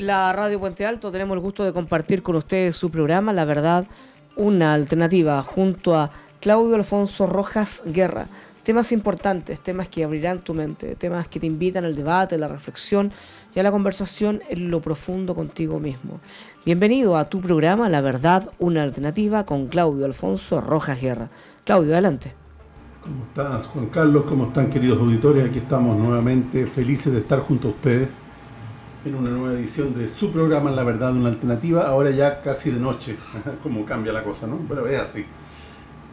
la Radio Puente Alto tenemos el gusto de compartir con ustedes su programa La Verdad, una alternativa, junto a Claudio Alfonso Rojas Guerra. Temas importantes, temas que abrirán tu mente, temas que te invitan al debate, a la reflexión y a la conversación en lo profundo contigo mismo. Bienvenido a tu programa La Verdad, una alternativa con Claudio Alfonso Rojas Guerra. Claudio, adelante. ¿Cómo estás, Juan Carlos? ¿Cómo están, queridos auditores? Aquí estamos nuevamente felices de estar junto a ustedes en una nueva edición de su programa La Verdad, una alternativa, ahora ya casi de noche, como cambia la cosa, ¿no? Pero es así.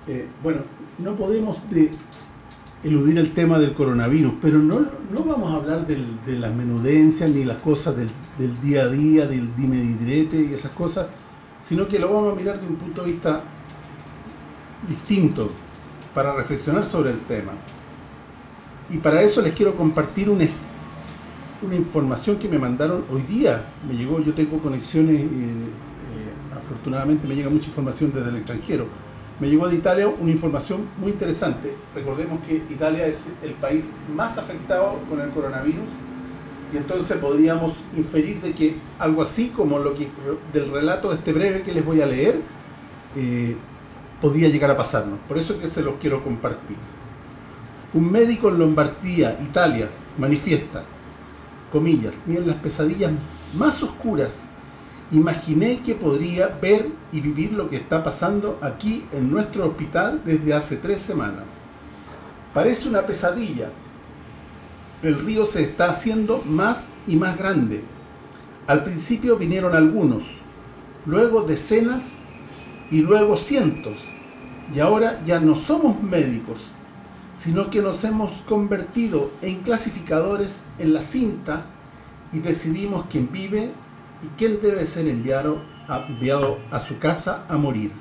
Eh, bueno, no podemos de eludir el tema del coronavirus, pero no, no vamos a hablar de las menudencias ni las cosas del, día a día, del dime y direte y esas cosas, sino que lo vamos a mirar de un punto de vista distinto, para reflexionar sobre el tema. Y para eso les quiero compartir una, una información que me mandaron hoy día. Me llegó, yo tengo conexiones, eh, eh, afortunadamente me llega mucha información desde el extranjero. Me llegó de Italia una información muy interesante. Recordemos que Italia es el país más afectado con el coronavirus y entonces podríamos inferir de que algo así como lo que del relato este breve que les voy a leer eh, podía llegar a pasarnos. Por eso es que se los quiero compartir. Un médico en Lombardía, Italia, manifiesta, comillas, ni en las pesadillas más oscuras imaginé que podría ver y vivir lo que está pasando aquí en nuestro hospital desde hace tres semanas. Parece una pesadilla. El río se está haciendo más y más grande. Al principio vinieron algunos, luego decenas y luego cientos. Y ahora ya no somos médicos, sino que nos hemos convertido en clasificadores en la cinta y decidimos quién vive y quién debe ser enviado a, su casa a morir.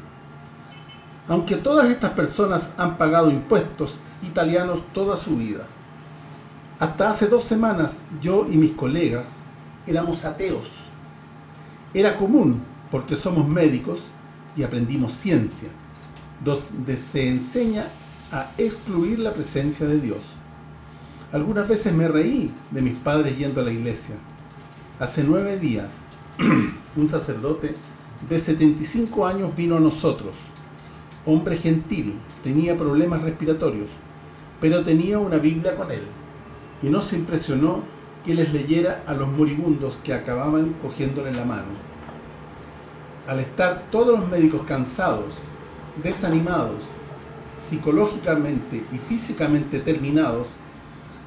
Aunque todas estas personas han pagado impuestos italianos toda su vida. Hasta hace dos semanas yo y mis colegas éramos ateos. Era común, porque somos médicos, y aprendimos ciencia, donde se enseña a excluir la presencia de Dios. Algunas veces me reí de mis padres yendo a la iglesia. Hace nueve días, un sacerdote de 75 años vino a nosotros. Hombre gentil, tenía problemas respiratorios, pero tenía una Biblia con él. Y no se impresionó que les leyera a los moribundos que acababan cogiéndole la mano al estar todos los médicos cansados, desanimados, psicológicamente y físicamente terminados,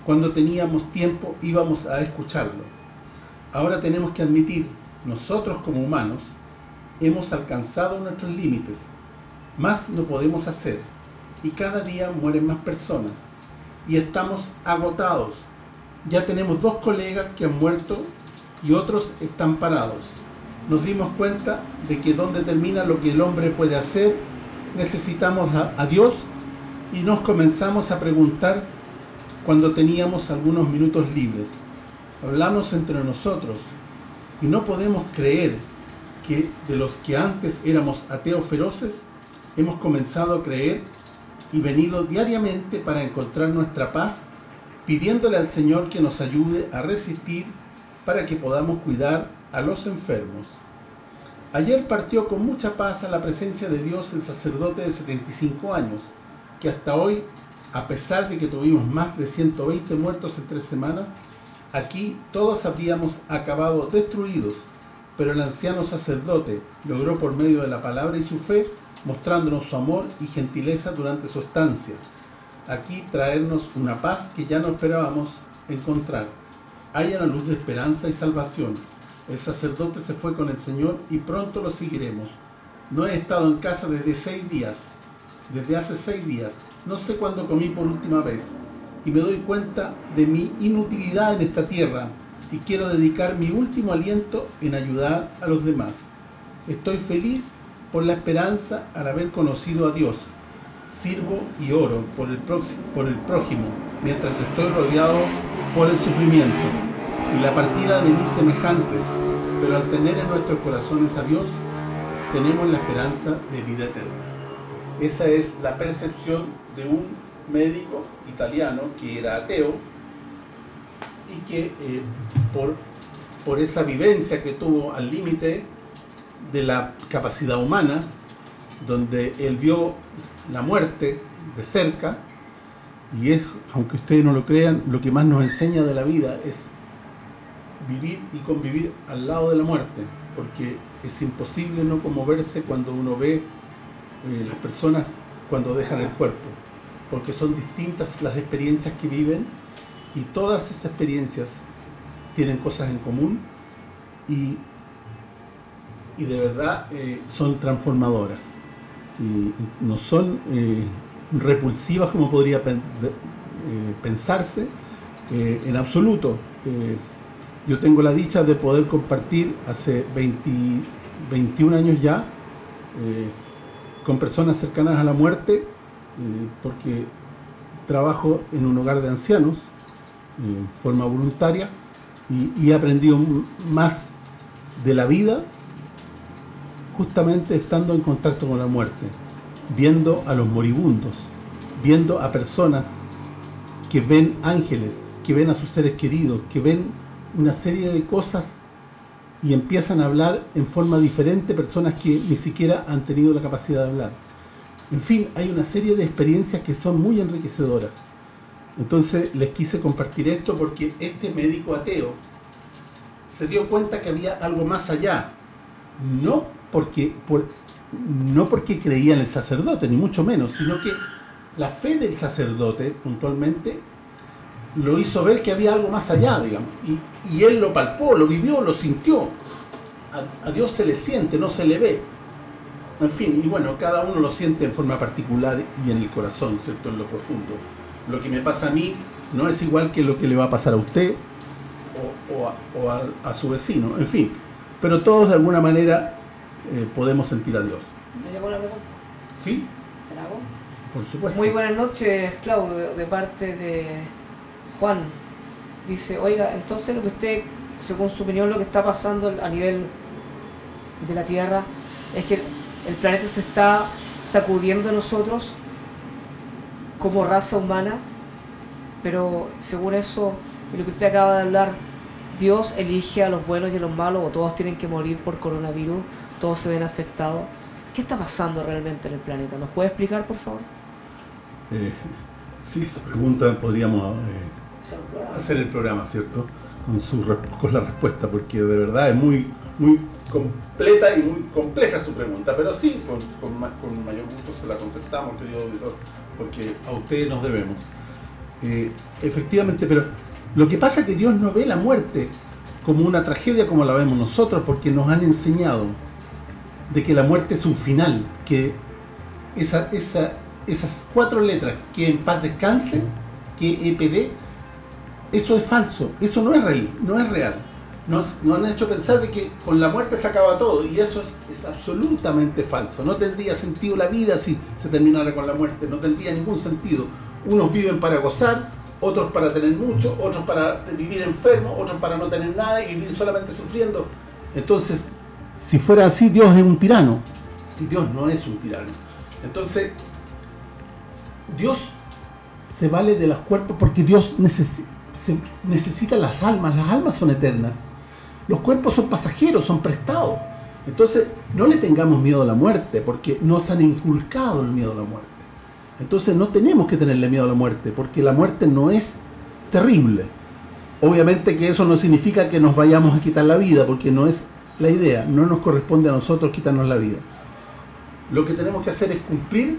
cuando teníamos tiempo íbamos a escucharlo. Ahora tenemos que admitir, nosotros como humanos, hemos alcanzado nuestros límites, más no podemos hacer, y cada día mueren más personas, y estamos agotados. Ya tenemos dos colegas que han muerto y otros están parados nos dimos cuenta de que donde termina lo que el hombre puede hacer, necesitamos a, Dios y nos comenzamos a preguntar cuando teníamos algunos minutos libres. Hablamos entre nosotros y no podemos creer que de los que antes éramos ateos feroces, hemos comenzado a creer y venido diariamente para encontrar nuestra paz, pidiéndole al Señor que nos ayude a resistir para que podamos cuidar a los enfermos. Ayer partió con mucha paz a la presencia de Dios el sacerdote de 75 años, que hasta hoy, a pesar de que tuvimos más de 120 muertos en tres semanas, aquí todos habríamos acabado destruidos, pero el anciano sacerdote logró por medio de la palabra y su fe, mostrándonos su amor y gentileza durante su estancia, aquí traernos una paz que ya no esperábamos encontrar. Hay una luz de esperanza y salvación, el sacerdote se fue con el Señor y pronto lo seguiremos. No he estado en casa desde seis días, desde hace seis días. No sé cuándo comí por última vez. Y me doy cuenta de mi inutilidad en esta tierra y quiero dedicar mi último aliento en ayudar a los demás. Estoy feliz por la esperanza al haber conocido a Dios. Sirvo y oro por el, por el prójimo mientras estoy rodeado por el sufrimiento y la partida de mis semejantes, pero al tener en nuestros corazones a Dios, tenemos la esperanza de vida eterna. Esa es la percepción de un médico italiano que era ateo y que eh, por por esa vivencia que tuvo al límite de la capacidad humana, donde él vio la muerte de cerca, y es, aunque ustedes no lo crean, lo que más nos enseña de la vida es vivir y convivir al lado de la muerte, porque es imposible no conmoverse cuando uno ve eh, las personas cuando dejan el cuerpo, porque son distintas las experiencias que viven y todas esas experiencias tienen cosas en común y, y de verdad eh, son transformadoras. Y no son eh, repulsivas como podría pensarse en absoluto. Yo tengo la dicha de poder compartir hace 21 años ya con personas cercanas a la muerte porque trabajo en un hogar de ancianos en forma voluntaria y, he aprendido más de la vida justamente estando en contacto con la muerte, viendo a los moribundos, viendo a personas que ven ángeles, que ven a sus seres queridos, que ven una serie de cosas y empiezan a hablar en forma diferente personas que ni siquiera han tenido la capacidad de hablar. En fin, hay una serie de experiencias que son muy enriquecedoras. Entonces les quise compartir esto porque este médico ateo se dio cuenta que había algo más allá. No porque, no porque creía en el sacerdote, ni mucho menos, sino que la fe del sacerdote, puntualmente, lo hizo ver que había algo más allá, digamos. Y, él lo palpó, lo vivió, lo sintió. A, a Dios se le siente, no se le ve. En fin, y bueno, cada uno lo siente en forma particular y en el corazón, ¿cierto? En lo profundo lo que me pasa a mí no es igual que lo que le va a pasar a usted o, a, su vecino, en fin. Pero todos de alguna manera eh, podemos sentir a Dios. ¿Me llegó la pregunta? ¿Sí? ¿Te hago? Por supuesto. Muy buenas noches, Claudio, de parte de Juan. Dice, oiga, entonces lo que usted, según su opinión, lo que está pasando a nivel de la Tierra es que el planeta se está sacudiendo a nosotros como raza humana, pero según eso, lo que usted acaba de hablar, Dios elige a los buenos y a los malos, o todos tienen que morir por coronavirus, todos se ven afectados. ¿Qué está pasando realmente en el planeta? ¿Nos puede explicar, por favor? Eh, sí, esa pregunta podríamos eh, hacer el programa, ¿cierto? Con, la respuesta, porque de verdad es muy muy completa y muy compleja su pregunta, pero sí, con, mayor gusto se la contestamos, querido auditor porque a ustedes nos debemos. Eh, efectivamente, pero lo que pasa es que Dios no ve la muerte como una tragedia como la vemos nosotros, porque nos han enseñado de que la muerte es un final, que esa, esa, esas cuatro letras, que en paz descanse, que EPD, eso es falso, eso no es real, no es real nos, han hecho pensar de que con la muerte se acaba todo y eso es, absolutamente falso. No tendría sentido la vida si se terminara con la muerte, no tendría ningún sentido. Unos viven para gozar, otros para tener mucho, otros para vivir enfermos, otros para no tener nada y vivir solamente sufriendo. Entonces, si fuera así, Dios es un tirano. Y Dios no es un tirano. Entonces, Dios se vale de los cuerpos porque Dios necesita las almas. Las almas son eternas los cuerpos son pasajeros, son prestados. Entonces, no le tengamos miedo a la muerte, porque nos han inculcado el miedo a la muerte. Entonces, no tenemos que tenerle miedo a la muerte, porque la muerte no es terrible. Obviamente que eso no significa que nos vayamos a quitar la vida, porque no es la idea, no nos corresponde a nosotros quitarnos la vida. Lo que tenemos que hacer es cumplir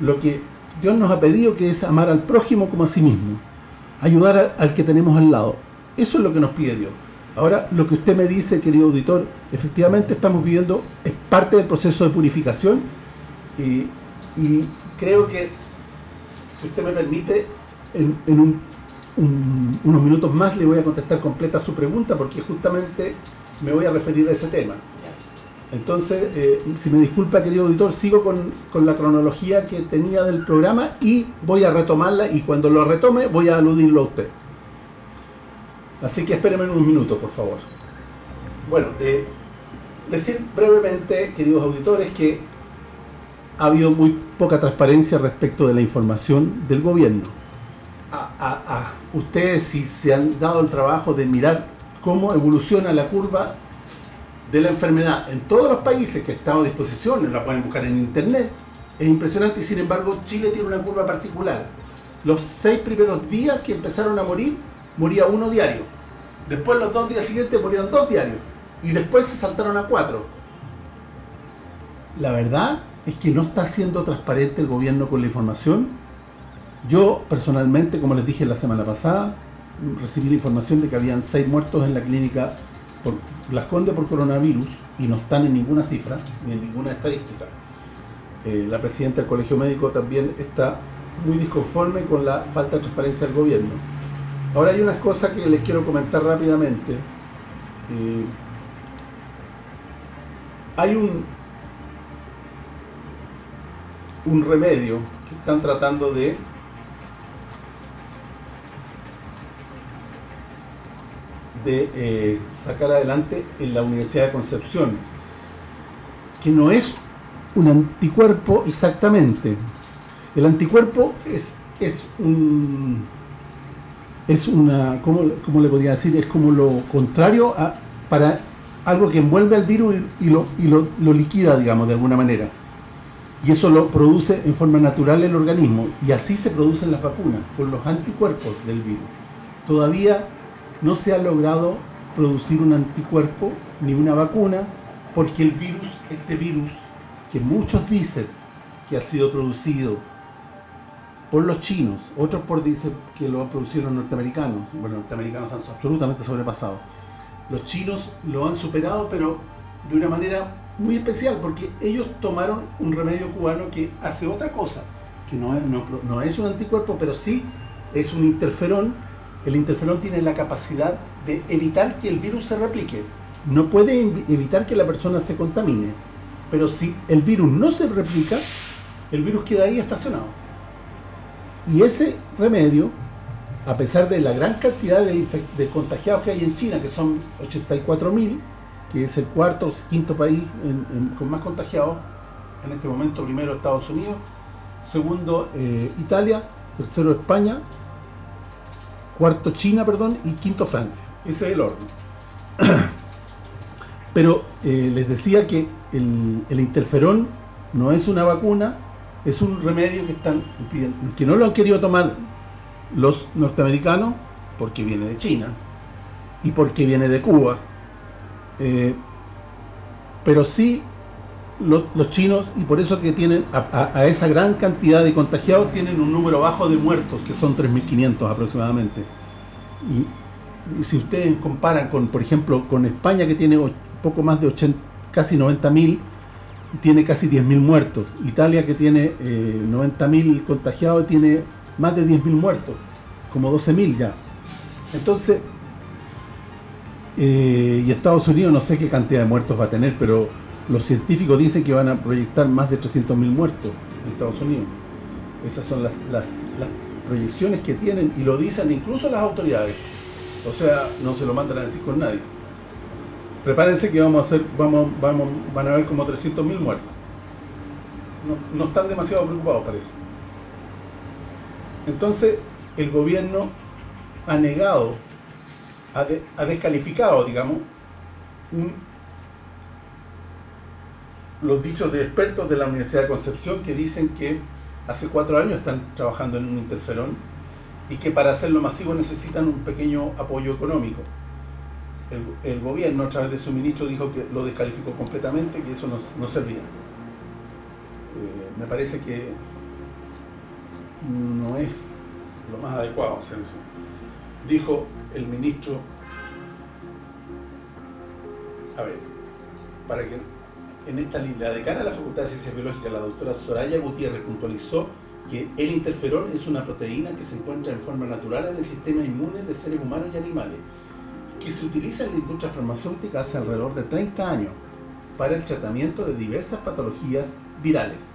lo que Dios nos ha pedido, que es amar al prójimo como a sí mismo. Ayudar al que tenemos al lado. Eso es lo que nos pide Dios. Ahora, lo que usted me dice, querido auditor, efectivamente estamos viviendo, es parte del proceso de purificación y, creo que, si usted me permite, en, unos minutos más le voy a contestar completa su pregunta porque justamente me voy a referir a ese tema. Entonces, eh, si me disculpa, querido auditor, sigo con, con, la cronología que tenía del programa y voy a retomarla y cuando lo retome voy a aludirlo a usted. Así que espérenme unos minutos, por favor. Bueno, eh, decir brevemente, queridos auditores, que ha habido muy poca transparencia respecto de la información del gobierno. A, ustedes, si se han dado el trabajo de mirar cómo evoluciona la curva de la enfermedad en todos los países que están a disposición, la pueden buscar en internet, es impresionante y sin embargo Chile tiene una curva particular. Los seis primeros días que empezaron a morir, moría uno diario. Después los dos días siguientes morían dos diarios. Y después se saltaron a cuatro. La verdad es que no está siendo transparente el gobierno con la información. Yo personalmente, como les dije la semana pasada, recibí la información de que habían seis muertos en la clínica por Las Condes por coronavirus y no están en ninguna cifra, ni en ninguna estadística. Eh, la presidenta del Colegio Médico también está muy disconforme con la falta de transparencia del gobierno. Ahora hay unas cosas que les quiero comentar rápidamente. Eh, hay un un remedio que están tratando de de eh, sacar adelante en la Universidad de Concepción, que no es un anticuerpo exactamente. El anticuerpo es, es un es una, ¿cómo, le podría decir? Es como lo contrario a, para algo que envuelve al virus y, lo, y lo, lo liquida, digamos, de alguna manera. Y eso lo produce en forma natural el organismo. Y así se producen las vacunas, con los anticuerpos del virus. Todavía no se ha logrado producir un anticuerpo ni una vacuna porque el virus, este virus, que muchos dicen que ha sido producido por los chinos, otros por dicen que lo han producido los norteamericanos, bueno, los norteamericanos han absolutamente sobrepasado. Los chinos lo han superado, pero de una manera muy especial, porque ellos tomaron un remedio cubano que hace otra cosa, que no es, no es un anticuerpo, pero sí es un interferón el interferón tiene la capacidad de evitar que el virus se replique. No puede evitar que la persona se contamine, pero si el virus no se replica, el virus queda ahí estacionado. Y ese remedio, a pesar de la gran cantidad de, contagiados que hay en China, que son 84.000, que es el cuarto o quinto país con más contagiados, en este momento primero Estados Unidos, segundo eh, Italia, tercero España, cuarto China, perdón, y quinto Francia. Ese es el orden. Pero eh, les decía que el, interferón no es una vacuna, es un remedio que están que no lo han querido tomar los norteamericanos porque viene de China y porque viene de Cuba. Eh, pero sí los, chinos, y por eso que tienen a, esa gran cantidad de contagiados, tienen un número bajo de muertos, que son 3.500 aproximadamente. Y, si ustedes comparan con, por ejemplo, con España, que tiene poco más de 80, casi 90.000, y tiene casi 10.000 muertos. Italia, que tiene eh, 90.000 contagiados, tiene más de 10.000 muertos, como 12.000 ya. Entonces, eh, y Estados Unidos no sé qué cantidad de muertos va a tener, pero los científicos dicen que van a proyectar más de 300.000 muertos en Estados Unidos. Esas son las, proyecciones que tienen y lo dicen incluso las autoridades. O sea, no se lo mandan a decir con nadie. Prepárense que vamos a hacer, vamos, vamos, van a haber como 300.000 muertos. No, están demasiado preocupados, parece. Entonces, el gobierno ha negado, ha, ha descalificado, digamos, un los dichos de expertos de la Universidad de Concepción que dicen que hace cuatro años están trabajando en un interferón y que para hacerlo masivo necesitan un pequeño apoyo económico. El, gobierno a través de su ministro dijo que lo descalificó completamente, que eso no, servía. Eh, me parece que no es lo más adecuado hacer eso. Dijo el ministro, a ver, para que en esta la decana de la Facultad de Ciencias Biológicas, la doctora Soraya Gutiérrez, puntualizó que el interferón es una proteína que se encuentra en forma natural en el sistema inmune de seres humanos y animales, que se utiliza en la industria farmacéutica hace alrededor de 30 años para el tratamiento de diversas patologías virales.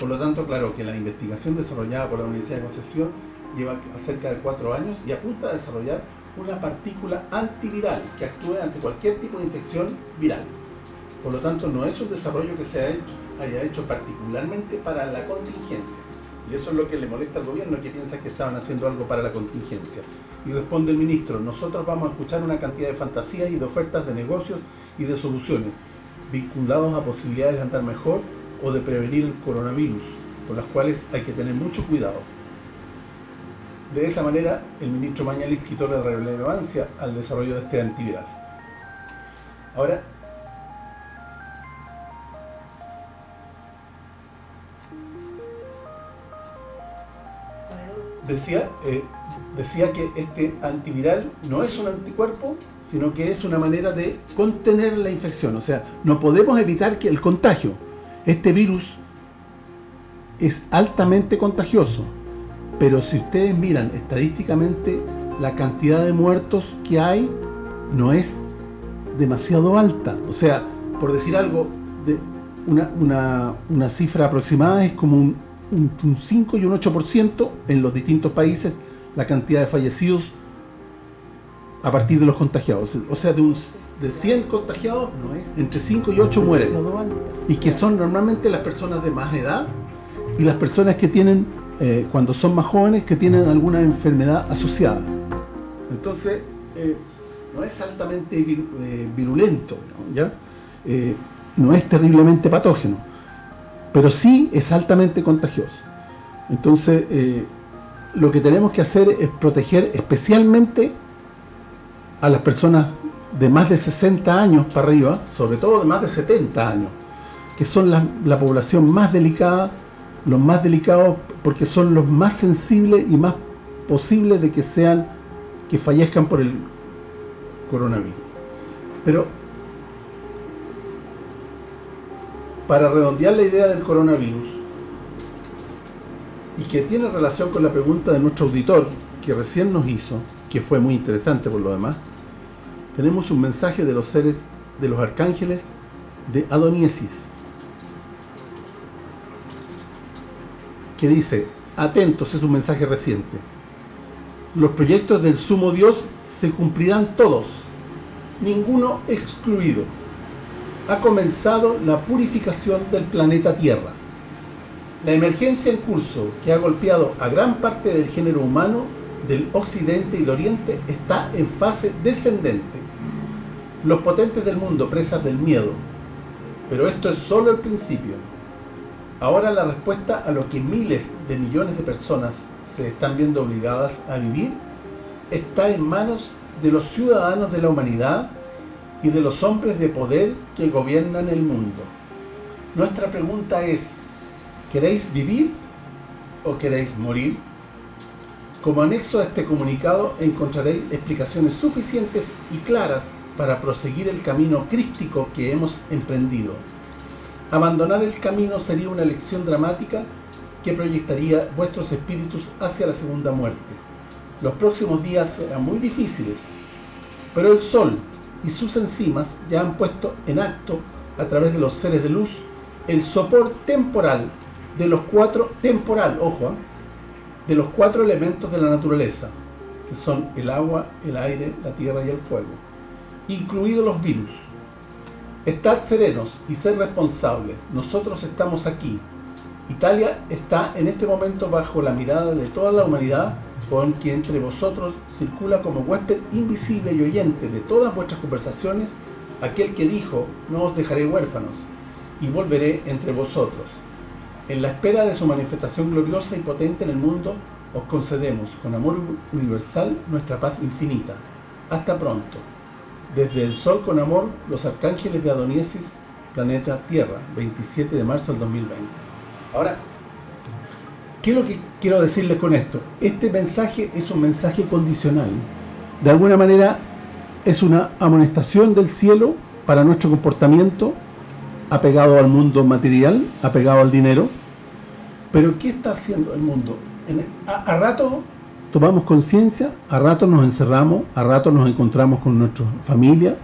Por lo tanto, claro que la investigación desarrollada por la Universidad de Concepción lleva cerca de cuatro años y apunta a desarrollar una partícula antiviral que actúe ante cualquier tipo de infección viral. Por lo tanto, no es un desarrollo que se haya hecho, particularmente para la contingencia. Y eso es lo que le molesta al gobierno, que piensa que estaban haciendo algo para la contingencia. Y responde el ministro, nosotros vamos a escuchar una cantidad de fantasías y de ofertas de negocios y de soluciones, vinculados a posibilidades de andar mejor o de prevenir el coronavirus, con las cuales hay que tener mucho cuidado. De esa manera, el ministro Mañalich quitó la relevancia al desarrollo de este antiviral. Ahora, decía, eh, decía que este antiviral no es un anticuerpo, sino que es una manera de contener la infección. O sea, no podemos evitar que el contagio. Este virus es altamente contagioso, pero si ustedes miran estadísticamente, la cantidad de muertos que hay no es demasiado alta. O sea, por decir algo, una, una, una cifra aproximada es como un un, 5 y un 8% en los distintos países la cantidad de fallecidos a partir de los contagiados. O sea, de, un, de 100 contagiados, entre 5 y 8 mueren. Y que son normalmente las personas de más edad y las personas que tienen, eh, cuando son más jóvenes, que tienen alguna enfermedad asociada. Entonces, eh, no es altamente eh, virulento, ¿ya? no es terriblemente patógeno pero sí es altamente contagioso. Entonces, eh, lo que tenemos que hacer es proteger especialmente a las personas de más de 60 años para arriba, sobre todo de más de 70 años, que son la, población más delicada, los más delicados porque son los más sensibles y más posibles de que sean, que fallezcan por el coronavirus. Pero para redondear la idea del coronavirus y que tiene relación con la pregunta de nuestro auditor que recién nos hizo, que fue muy interesante por lo demás, tenemos un mensaje de los seres, de los arcángeles de Adoniesis, que dice, atentos, es un mensaje reciente, los proyectos del sumo Dios se cumplirán todos, ninguno excluido ha comenzado la purificación del planeta Tierra. La emergencia en curso que ha golpeado a gran parte del género humano del occidente y del oriente está en fase descendente. Los potentes del mundo presas del miedo. Pero esto es solo el principio. Ahora la respuesta a lo que miles de millones de personas se están viendo obligadas a vivir está en manos de los ciudadanos de la humanidad y de los hombres de poder que gobiernan el mundo. Nuestra pregunta es, ¿queréis vivir o queréis morir? Como anexo a este comunicado encontraréis explicaciones suficientes y claras para proseguir el camino crístico que hemos emprendido. Abandonar el camino sería una elección dramática que proyectaría vuestros espíritus hacia la segunda muerte. Los próximos días serán muy difíciles, pero el sol, y sus enzimas ya han puesto en acto, a través de los seres de luz, el soporte temporal de los cuatro, temporal, ojo, ¿eh? de los cuatro elementos de la naturaleza, que son el agua, el aire, la tierra y el fuego, incluidos los virus. Estad serenos y ser responsables, nosotros estamos aquí. Italia está en este momento bajo la mirada de toda la humanidad con que entre vosotros circula como huésped invisible y oyente de todas vuestras conversaciones aquel que dijo, no os dejaré huérfanos, y volveré entre vosotros. En la espera de su manifestación gloriosa y potente en el mundo, os concedemos con amor universal nuestra paz infinita. Hasta pronto. Desde el Sol con Amor, los Arcángeles de Adoniesis, planeta Tierra, 27 de marzo del 2020. Ahora, ¿Qué es lo que quiero decirles con esto? Este mensaje es un mensaje condicional. De alguna manera es una amonestación del cielo para nuestro comportamiento apegado al mundo material, apegado al dinero. Pero ¿qué está haciendo el mundo? A, rato tomamos conciencia, a rato nos encerramos, a rato nos encontramos con nuestra familia,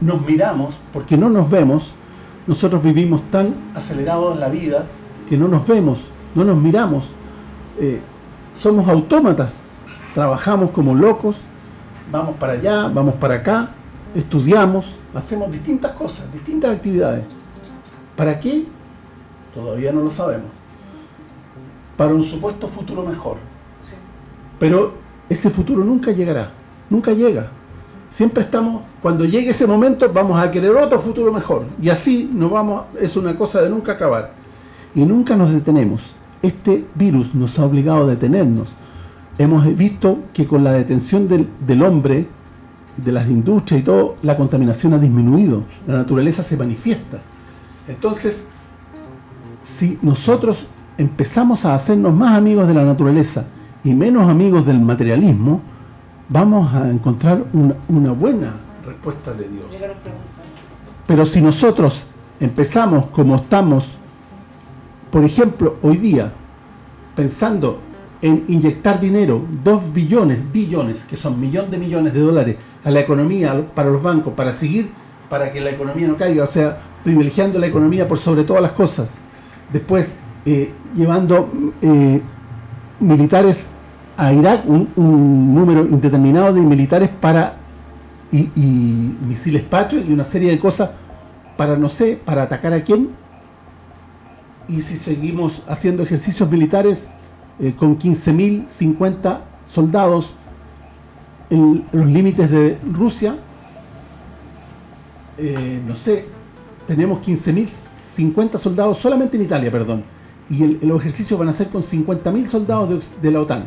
nos miramos, porque no nos vemos, nosotros vivimos tan acelerados en la vida que no nos vemos, no nos miramos, eh, somos autómatas, trabajamos como locos, vamos para allá, vamos para acá, estudiamos, hacemos distintas cosas, distintas actividades. ¿Para qué? Todavía no lo sabemos. para un supuesto futuro mejor. Pero ese futuro nunca llegará, nunca llega. Siempre estamos, cuando llegue ese momento, vamos a querer otro futuro mejor. Y así nos vamos, es una cosa de nunca acabar. Y nunca nos detenemos. Este virus nos ha obligado a detenernos. Hemos visto que con la detención del, del hombre, de las industrias y todo, la contaminación ha disminuido. La naturaleza se manifiesta. Entonces, si nosotros empezamos a hacernos más amigos de la naturaleza y menos amigos del materialismo, vamos a encontrar una, buena respuesta de Dios. Pero si nosotros empezamos como estamos, por ejemplo, hoy día, pensando en inyectar dinero, dos billones, billones, que son millones de millones de dólares, a la economía, para los bancos, para seguir, para que la economía no caiga, o sea, privilegiando la economía por sobre todas las cosas. Después, eh, llevando eh, militares a Irak, un, número indeterminado de militares para y, misiles patrios y una serie de cosas para, no sé, para atacar a quién. Y si seguimos haciendo ejercicios militares eh, con 15.000, 50 soldados en los límites de Rusia, no sé, tenemos 15.000, 50 soldados solamente en Italia, perdón y los ejercicios van a ser con 50.000 soldados de, la OTAN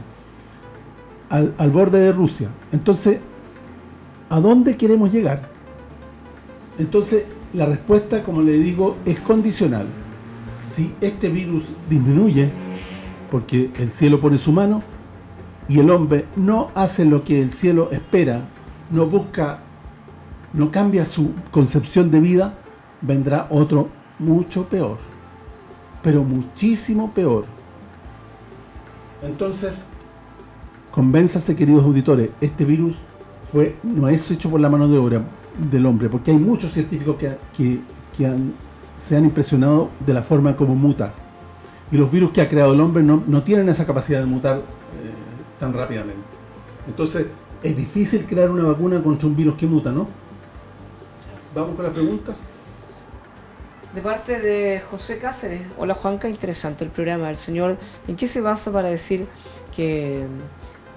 al, borde de Rusia. Entonces, ¿a dónde queremos llegar? Entonces, la respuesta, como le digo, es condicional. Si este virus disminuye, porque el cielo pone su mano, y el hombre no hace lo que el cielo espera, no busca, no cambia su concepción de vida, vendrá otro mucho peor pero muchísimo peor. Entonces, convénzase, queridos auditores, este virus fue no es hecho por la mano de obra del hombre, porque hay muchos científicos que, se han impresionado de la forma como muta. Y los virus que ha creado el hombre no, tienen esa capacidad de mutar eh, tan rápidamente. Entonces, es difícil crear una vacuna contra un virus que muta, ¿no? ¿Vamos con la pregunta? de parte de José Cáceres. Hola Juanca, interesante el programa. El señor, ¿en qué se basa para decir que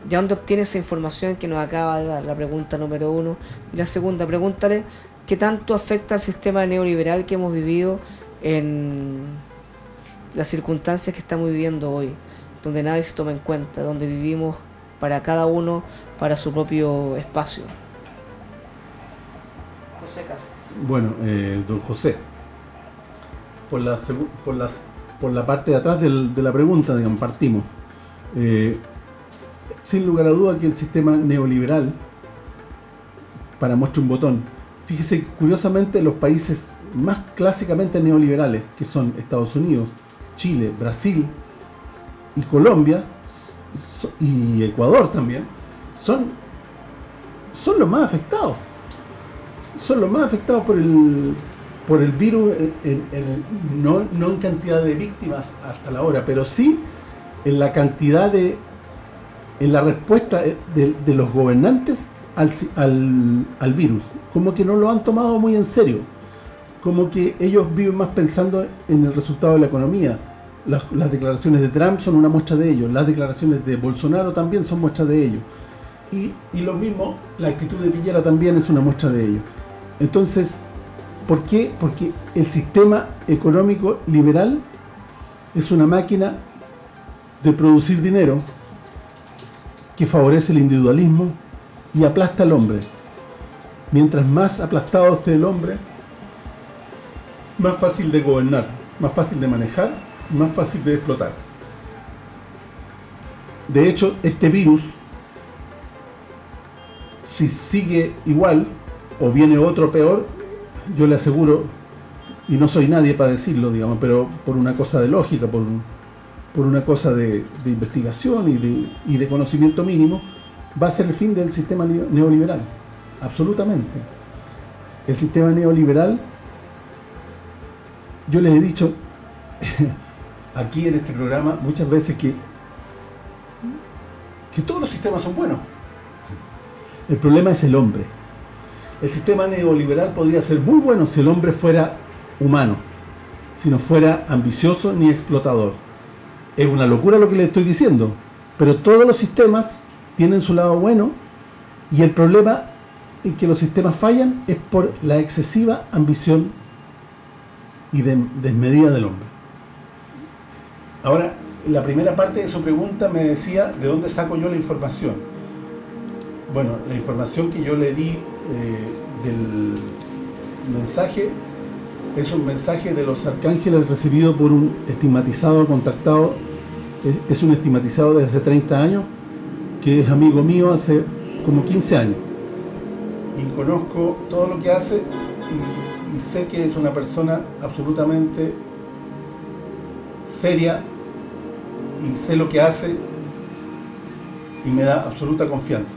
de dónde obtiene esa información que nos acaba de dar? La pregunta número uno. Y la segunda, pregúntale qué tanto afecta al sistema neoliberal que hemos vivido en las circunstancias que estamos viviendo hoy, donde nadie se toma en cuenta, donde vivimos para cada uno, para su propio espacio. José Cáceres. Bueno, eh, don José, por la, por por la parte de atrás de la pregunta, digamos, partimos. Eh, sin lugar a duda que el sistema neoliberal, para muestra un botón, fíjese, curiosamente los países más clásicamente neoliberales, que son Estados Unidos, Chile, Brasil y Colombia, y Ecuador también, son, son los más afectados. Son los más afectados por el, por el virus, no, en cantidad de víctimas hasta la hora, pero sí en la cantidad de, en la respuesta de, los gobernantes al, virus. Como que no lo han tomado muy en serio. Como que ellos viven más pensando en el resultado de la economía. Las, declaraciones de Trump son una muestra de ello. Las declaraciones de Bolsonaro también son muestras de ello. Y, y lo mismo, la actitud de Piñera también es una muestra de ello. Entonces, ¿Por qué? Porque el sistema económico liberal es una máquina de producir dinero que favorece el individualismo y aplasta al hombre. Mientras más aplastado esté el hombre, más fácil de gobernar, más fácil de manejar, más fácil de explotar. De hecho, este virus, si sigue igual o viene otro peor, yo le aseguro, y no soy nadie para decirlo, digamos, pero por una cosa de lógica, por, por una cosa de, investigación y de, y de, conocimiento mínimo, va a ser el fin del sistema neoliberal. Absolutamente. El sistema neoliberal, yo les he dicho aquí en este programa muchas veces que que todos los sistemas son buenos. El problema es el hombre el sistema neoliberal podría ser muy bueno si el hombre fuera humano, si no fuera ambicioso ni explotador. es una locura lo que le estoy diciendo, pero todos los sistemas tienen su lado bueno y el problema en que los sistemas fallan es por la excesiva ambición y desmedida del hombre. Ahora, la primera parte de su pregunta me decía de dónde saco yo la información. Bueno, la información que yo le di eh, del mensaje es un mensaje de los arcángeles recibido por un estigmatizado contactado, es, un estigmatizado desde hace 30 años, que es amigo mío hace como 15 años. Y conozco todo lo que hace y, y sé que es una persona absolutamente seria y sé lo que hace y me da absoluta confianza.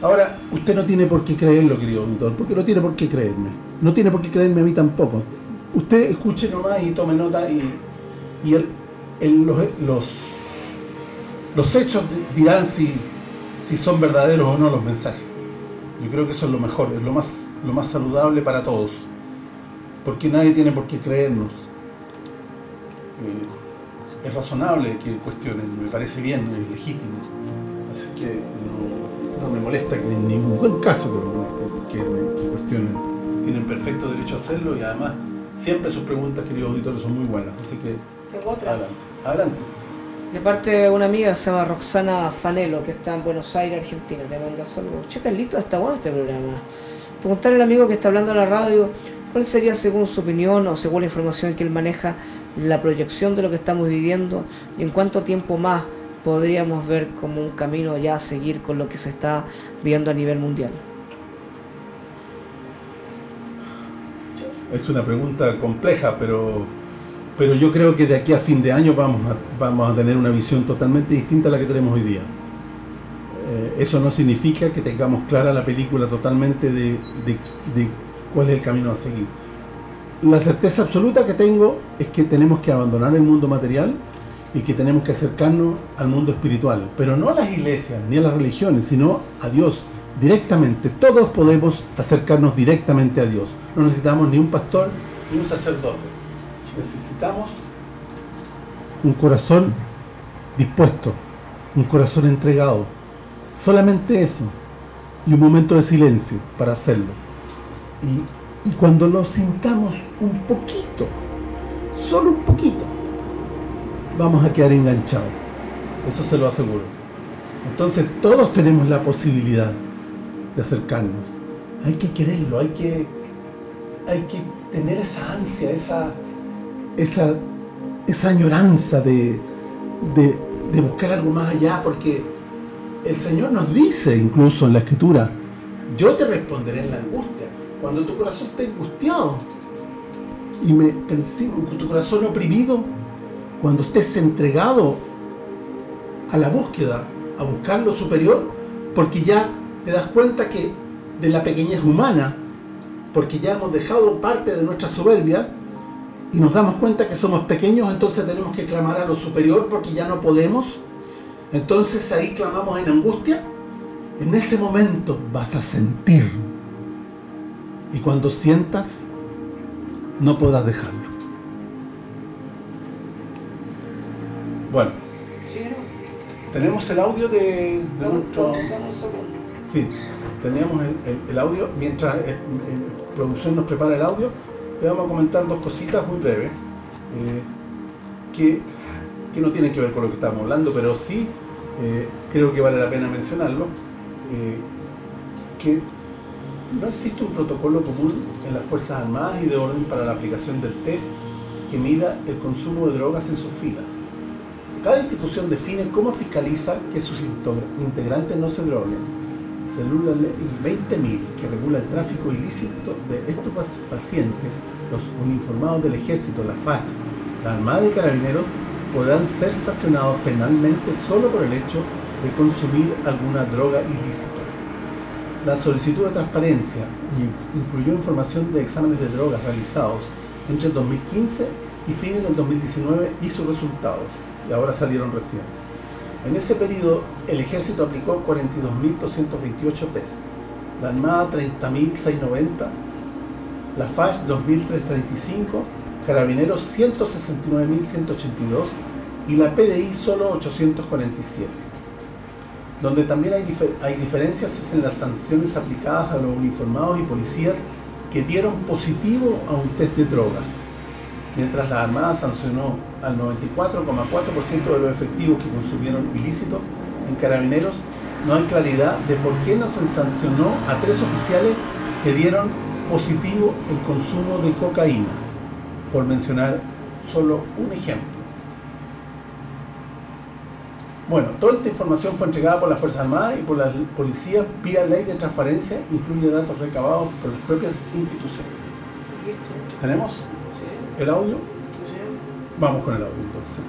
Ahora, usted no tiene por qué creerlo, querido auditor, porque no tiene por qué creerme. No tiene por qué creerme a mí tampoco. Usted escuche nomás y tome nota y, los, los, hechos dirán si, si son verdaderos o no los mensajes. Yo creo que eso es lo mejor, es lo más, lo más saludable para todos. Porque nadie tiene por qué creernos. Eh, es razonable que cuestionen, me parece bien, es legítimo. Así que no, me molesta que en ningún caso que que cuestionen. Tienen perfecto derecho a hacerlo y además siempre sus preguntas, queridos auditores, son muy buenas. Así que adelante. Adelante. De parte de una amiga se llama Roxana Fanelo, que está en Buenos Aires, Argentina. Te manda saludos. Che, Carlito, está bueno este programa. Preguntarle al amigo que está hablando en la radio, ¿cuál sería, según su opinión o según la información que él maneja, la proyección de lo que estamos viviendo y en cuánto tiempo más podríamos ver como un camino ya a seguir con lo que se está viendo a nivel mundial? Es una pregunta compleja, pero pero yo creo que de aquí a fin de año vamos a, vamos a tener una visión totalmente distinta a la que tenemos hoy día. Eh, eso no significa que tengamos clara la película totalmente de, de cuál es el camino a seguir. La certeza absoluta que tengo es que tenemos que abandonar el mundo material y que tenemos que acercarnos al mundo espiritual, pero no a las iglesias ni a las religiones, sino a Dios directamente. Todos podemos acercarnos directamente a Dios. No necesitamos ni un pastor ni un sacerdote. Necesitamos un corazón dispuesto, un corazón entregado. Solamente eso. Y un momento de silencio para hacerlo. Y, y cuando lo sintamos un poquito, solo un poquito, vamos a quedar enganchados. Eso se lo aseguro. Entonces todos tenemos la posibilidad de acercarnos. Hay que quererlo, hay que, hay que tener esa ansia, esa, esa, esa añoranza de, de, buscar algo más allá, porque el Señor nos dice incluso en la Escritura, yo te responderé en la angustia. Cuando tu corazón esté angustiado y me con tu corazón oprimido, cuando estés entregado a la búsqueda, a buscar lo superior, porque ya te das cuenta que de la pequeñez humana, porque ya hemos dejado parte de nuestra soberbia y nos damos cuenta que somos pequeños, entonces tenemos que clamar a lo superior porque ya no podemos. Entonces ahí clamamos en angustia. En ese momento vas a sentir. Y cuando sientas, no podrás dejarlo. Bueno. Tenemos el audio de, nuestro... Sí, teníamos el, audio. Mientras la producción nos prepara el audio, le vamos a comentar dos cositas muy breves. Eh, que, que, no tienen que ver con lo que estamos hablando, pero sí eh, creo que vale la pena mencionarlo. Eh, que no existe un protocolo común en las Fuerzas Armadas y de orden para la aplicación del test que mida el consumo de drogas en sus filas. Cada institución define cómo fiscaliza que sus integrantes no se droguen. Celula Ley 20.000, que regula el tráfico ilícito de estos pacientes, los uniformados del Ejército, la FACH, la Armada y Carabineros, podrán ser sancionados penalmente solo por el hecho de consumir alguna droga ilícita. La solicitud de transparencia incluyó información de exámenes de drogas realizados entre el 2015 y fines del 2019 y sus resultados y ahora salieron recién. En ese periodo, el ejército aplicó 42.228 test, la Armada 30.690, la FASH 2.335, Carabineros 169.182 y la PDI solo 847. Donde también hay, hay diferencias es en las sanciones aplicadas a los uniformados y policías que dieron positivo a un test de drogas, mientras la Armada sancionó al 94,4% de los efectivos que consumieron ilícitos en carabineros, no hay claridad de por qué no se sancionó a tres oficiales que dieron positivo el consumo de cocaína, por mencionar solo un ejemplo. Bueno, toda esta información fue entregada por las Fuerzas Armadas y por la policía vía ley de transparencia, incluye datos recabados por las propias instituciones. ¿Tenemos el audio? Vamos con el audio entonces.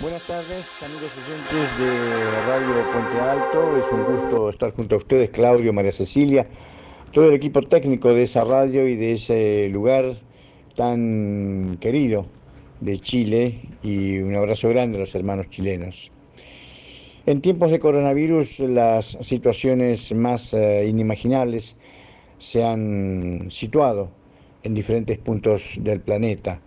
Buenas tardes, amigos oyentes de Radio Puente Alto. Es un gusto estar junto a ustedes, Claudio, María Cecilia, todo el equipo técnico de esa radio y de ese lugar tan querido de Chile y un abrazo grande a los hermanos chilenos. En tiempos de coronavirus las situaciones más eh, inimaginables se han situado en diferentes puntos del planeta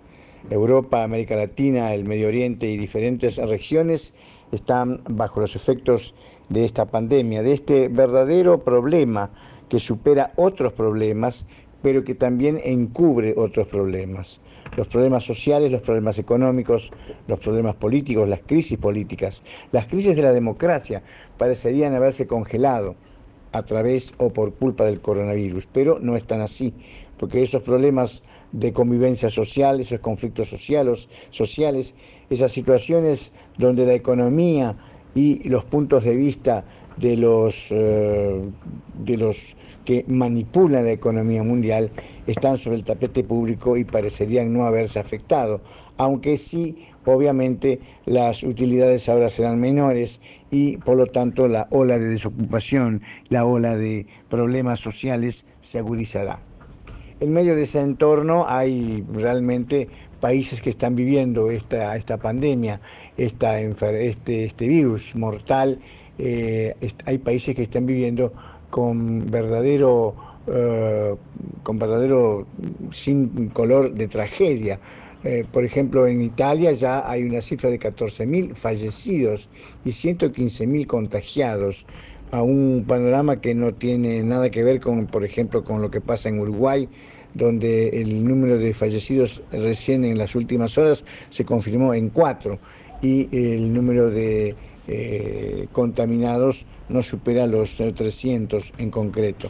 Europa, América Latina, el Medio Oriente y diferentes regiones están bajo los efectos de esta pandemia, de este verdadero problema que supera otros problemas, pero que también encubre otros problemas. Los problemas sociales, los problemas económicos, los problemas políticos, las crisis políticas, las crisis de la democracia parecerían haberse congelado a través o por culpa del coronavirus, pero no están así, porque esos problemas de convivencia social, esos conflictos sociales, sociales, esas situaciones donde la economía y los puntos de vista de los, eh, de los que manipulan la economía mundial están sobre el tapete público y parecerían no haberse afectado, aunque sí, obviamente, las utilidades ahora serán menores y por lo tanto la ola de desocupación, la ola de problemas sociales se agudizará. En medio de ese entorno hay realmente países que están viviendo esta, esta pandemia, esta, este, este virus mortal. Eh, hay países que están viviendo con verdadero, eh, con verdadero sin color de tragedia. Eh, por ejemplo, en Italia ya hay una cifra de 14.000 fallecidos y 115.000 contagiados a un panorama que no tiene nada que ver con, por ejemplo, con lo que pasa en Uruguay, donde el número de fallecidos recién en las últimas horas se confirmó en cuatro y el número de eh, contaminados no supera los 300 en concreto.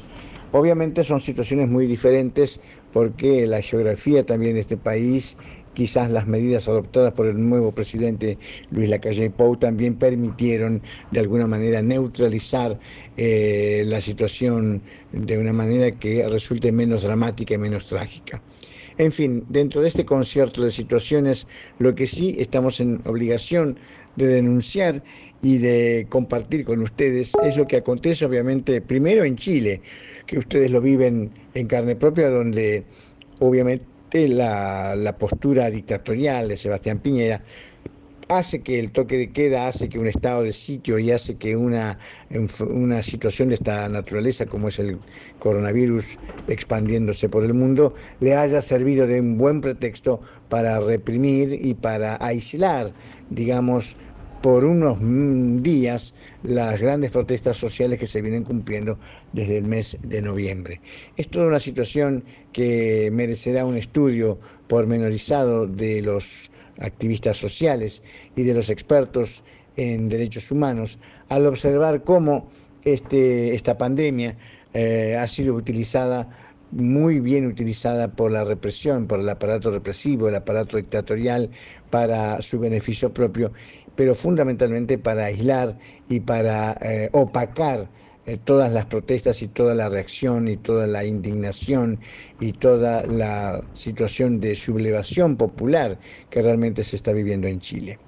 Obviamente son situaciones muy diferentes porque la geografía también de este país quizás las medidas adoptadas por el nuevo presidente Luis Lacalle Pou también permitieron de alguna manera neutralizar eh, la situación de una manera que resulte menos dramática y menos trágica. En fin, dentro de este concierto de situaciones, lo que sí estamos en obligación de denunciar y de compartir con ustedes es lo que acontece obviamente primero en Chile, que ustedes lo viven en carne propia, donde obviamente la, postura dictatorial de Sebastián Piñera hace que el toque de queda, hace que un estado de sitio y hace que una, una situación de esta naturaleza como es el coronavirus expandiéndose por el mundo, le haya servido de un buen pretexto para reprimir y para aislar, digamos, por unos días las grandes protestas sociales que se vienen cumpliendo desde el mes de noviembre. Es toda una situación que merecerá un estudio pormenorizado de los activistas sociales y de los expertos en derechos humanos al observar cómo este, esta pandemia eh, ha sido utilizada muy bien utilizada por la represión, por el aparato represivo, el aparato dictatorial, para su beneficio propio pero fundamentalmente para aislar y para eh, opacar eh, todas las protestas y toda la reacción y toda la indignación y toda la situación de sublevación popular que realmente se está viviendo en Chile.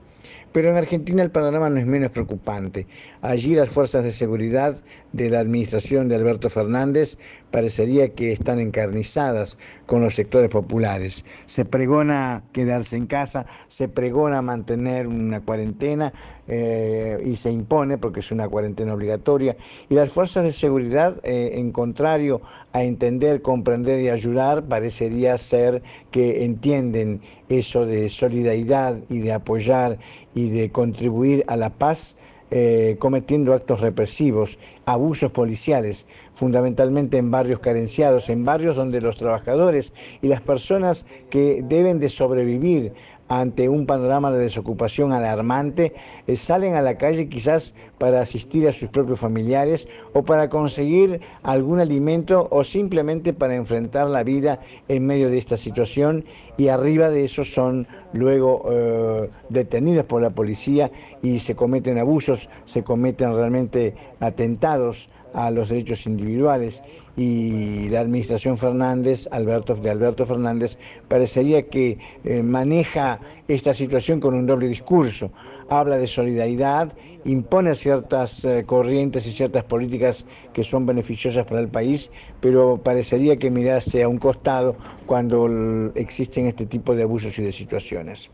Pero en Argentina el panorama no es menos preocupante. Allí las fuerzas de seguridad de la administración de Alberto Fernández parecería que están encarnizadas con los sectores populares. Se pregona quedarse en casa, se pregona mantener una cuarentena eh, y se impone, porque es una cuarentena obligatoria, y las fuerzas de seguridad, eh, en contrario a entender, comprender y ayudar, parecería ser que entienden eso de solidaridad y de apoyar y de contribuir a la paz eh, cometiendo actos represivos, abusos policiales, fundamentalmente en barrios carenciados, en barrios donde los trabajadores y las personas que deben de sobrevivir ante un panorama de desocupación alarmante, eh, salen a la calle quizás para asistir a sus propios familiares o para conseguir algún alimento o simplemente para enfrentar la vida en medio de esta situación. Y arriba de eso son luego eh, detenidos por la policía y se cometen abusos, se cometen realmente atentados a los derechos individuales y la administración Fernández, Alberto, de Alberto Fernández, parecería que eh, maneja esta situación con un doble discurso. Habla de solidaridad, impone ciertas eh, corrientes y ciertas políticas que son beneficiosas para el país, pero parecería que mirase a un costado cuando existen este tipo de abusos y de situaciones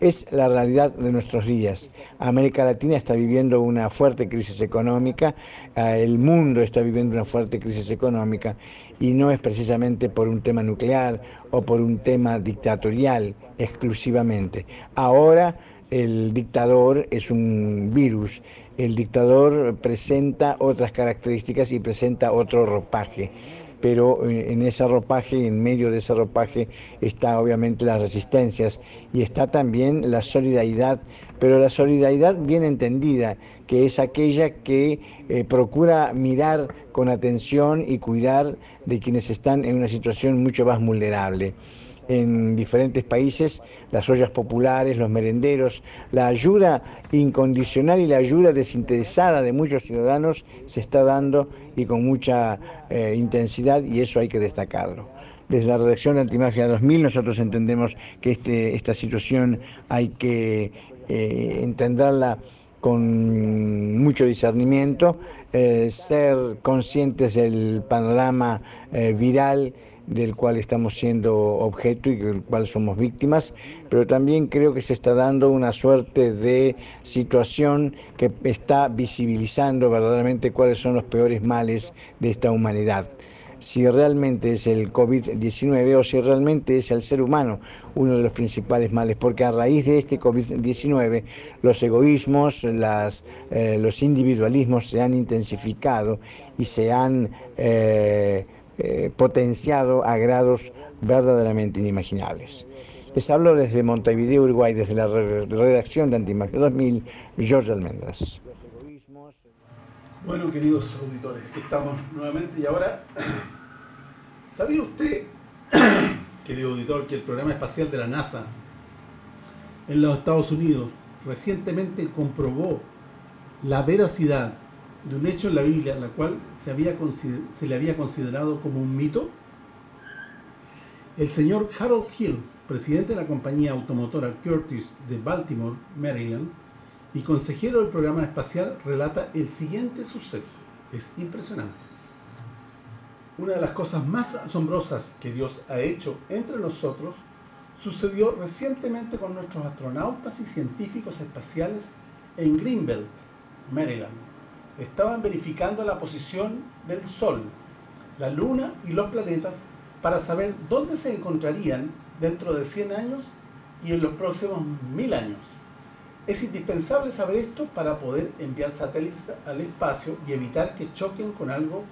es la realidad de nuestros días. América Latina está viviendo una fuerte crisis económica, eh, el mundo está viviendo una fuerte crisis económica y no es precisamente por un tema nuclear o por un tema dictatorial exclusivamente. Ahora el dictador es un virus, el dictador presenta otras características y presenta otro ropaje pero eh, en ese ropaje, en medio de ese ropaje, está obviamente las resistencias y está también la solidaridad, pero la solidaridad bien entendida, que es aquella que eh, procura mirar con atención y cuidar de quienes están en una situación mucho más vulnerable en diferentes países, las ollas populares, los merenderos, la ayuda incondicional y la ayuda desinteresada de muchos ciudadanos se está dando y con mucha eh, intensidad y eso hay que destacarlo. Desde la redacción de Antimagia 2000 nosotros entendemos que este, esta situación hay que eh, entenderla con mucho discernimiento, eh, ser conscientes del panorama viral del cual estamos siendo objeto y del cual somos víctimas, pero también creo que se está dando una suerte de situación que está visibilizando verdaderamente cuáles son los peores males de esta humanidad. Si realmente es el COVID-19 o si realmente es el ser humano uno de los principales males, porque a raíz de este COVID-19 los egoísmos, las, eh, los individualismos se han intensificado y se han... Eh, eh, potenciado a grados verdaderamente inimaginables. Les hablo desde Montevideo, Uruguay, desde la redacción de Antimagia 2000, George Almendras. Bueno, queridos auditores, aquí estamos nuevamente y ahora, ¿sabía usted, querido auditor, que el programa espacial de la NASA en los Estados Unidos recientemente comprobó la veracidad de un hecho en la Biblia, la cual se, se le había considerado como un mito? El señor Harold Hill, presidente de la compañía automotora Curtis de Baltimore, Maryland, y consejero del programa espacial, relata el siguiente suceso. Es impresionante. Una de las cosas más asombrosas que Dios ha hecho entre nosotros sucedió recientemente con nuestros astronautas y científicos espaciales en Greenbelt, Maryland estaban verificando la posición del Sol, la Luna y los planetas para saber dónde se encontrarían dentro de 100 años y en los próximos 1000 años. Es indispensable saber esto para poder enviar satélites al espacio y evitar que choquen con algo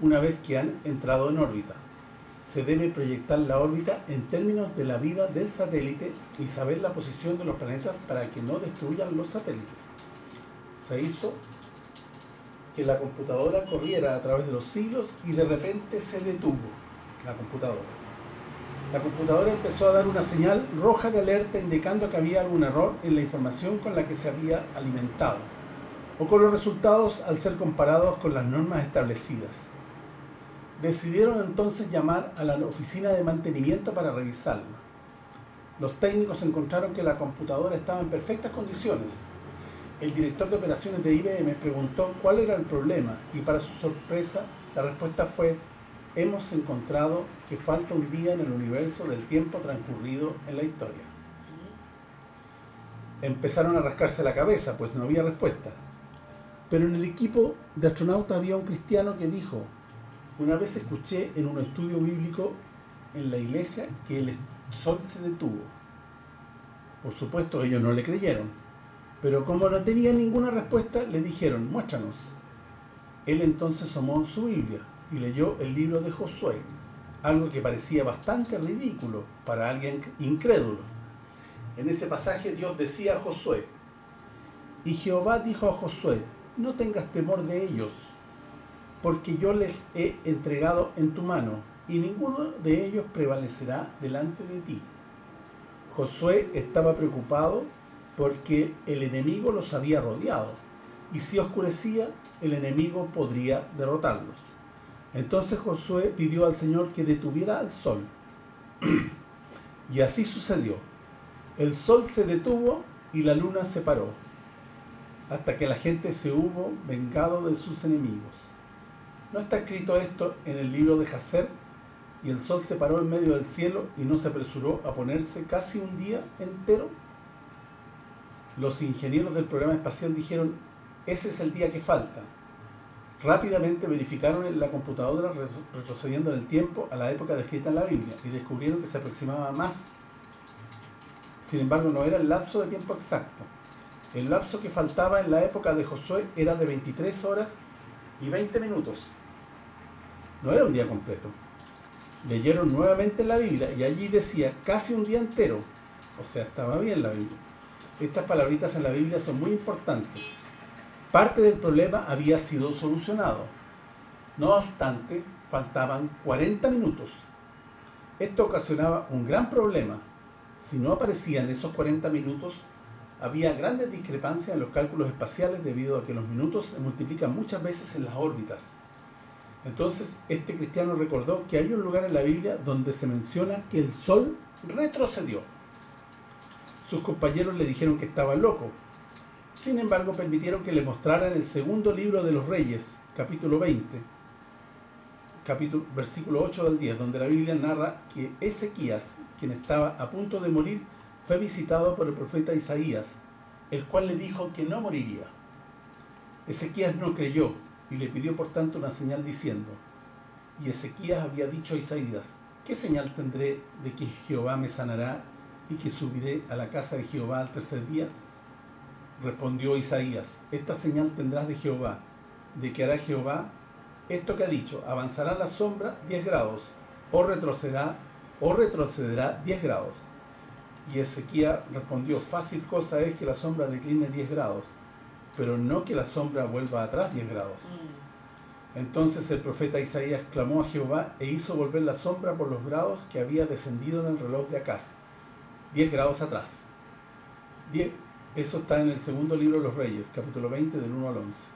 una vez que han entrado en órbita. Se debe proyectar la órbita en términos de la vida del satélite y saber la posición de los planetas para que no destruyan los satélites. Se hizo que la computadora corriera a través de los siglos y de repente se detuvo la computadora. La computadora empezó a dar una señal roja de alerta indicando que había algún error en la información con la que se había alimentado o con los resultados al ser comparados con las normas establecidas. Decidieron entonces llamar a la oficina de mantenimiento para revisarla. Los técnicos encontraron que la computadora estaba en perfectas condiciones el director de operaciones de IBM preguntó cuál era el problema y para su sorpresa la respuesta fue hemos encontrado que falta un día en el universo del tiempo transcurrido en la historia. Empezaron a rascarse la cabeza, pues no había respuesta. Pero en el equipo de astronautas había un cristiano que dijo, una vez escuché en un estudio bíblico en la iglesia que el sol se detuvo. Por supuesto ellos no le creyeron, pero como no tenía ninguna respuesta, le dijeron, muéstranos. Él entonces tomó su Biblia y leyó el libro de Josué, algo que parecía bastante ridículo para alguien incrédulo. En ese pasaje Dios decía a Josué, y Jehová dijo a Josué, no tengas temor de ellos, porque yo les he entregado en tu mano, y ninguno de ellos prevalecerá delante de ti. Josué estaba preocupado porque el enemigo los había rodeado, y si oscurecía, el enemigo podría derrotarlos. Entonces Josué pidió al Señor que detuviera al sol. y así sucedió. El sol se detuvo y la luna se paró, hasta que la gente se hubo vengado de sus enemigos. ¿No está escrito esto en el libro de Jacer? Y el sol se paró en medio del cielo y no se apresuró a ponerse casi un día entero. Los ingenieros del programa espacial dijeron, ese es el día que falta. Rápidamente verificaron la computadora retrocediendo en el tiempo a la época descrita en la Biblia y descubrieron que se aproximaba más. Sin embargo, no era el lapso de tiempo exacto. El lapso que faltaba en la época de Josué era de 23 horas y 20 minutos. No era un día completo. Leyeron nuevamente la Biblia y allí decía casi un día entero. O sea, estaba bien la Biblia. Estas palabritas en la Biblia son muy importantes Parte del problema había sido solucionado. No obstante, faltaban 40 minutos. Esto ocasionaba un gran problema. Si no aparecían esos 40 minutos, había grandes discrepancias en los cálculos espaciales debido a que los minutos se multiplican muchas veces en las órbitas. Entonces, este cristiano recordó que hay un lugar en la Biblia donde se menciona que el Sol retrocedió. Sus compañeros le dijeron que estaba loco, sin embargo, permitieron que le mostraran el segundo libro de los Reyes, capítulo 20, capítulo, versículo 8 del 10, donde la Biblia narra que Ezequías, quien estaba a punto de morir, fue visitado por el profeta Isaías, el cual le dijo que no moriría. Ezequías no creyó y le pidió por tanto una señal diciendo, y Ezequías había dicho a Isaías, ¿qué señal tendré de que Jehová me sanará y que subiré a la casa de Jehová al tercer día? Respondió Isaías, esta señal tendrás de Jehová, de que hará Jehová esto que ha dicho, avanzará la sombra 10 grados, o retrocederá, o retrocederá 10 grados. Y Ezequiel respondió, fácil cosa es que la sombra decline 10 grados, pero no que la sombra vuelva atrás 10 grados. Mm. Entonces el profeta Isaías clamó a Jehová e hizo volver la sombra por los grados que había descendido en el reloj de Acaz, 10 grados atrás. 10, eso está en el segundo libro de los Reyes, capítulo 20, del 1 al 11.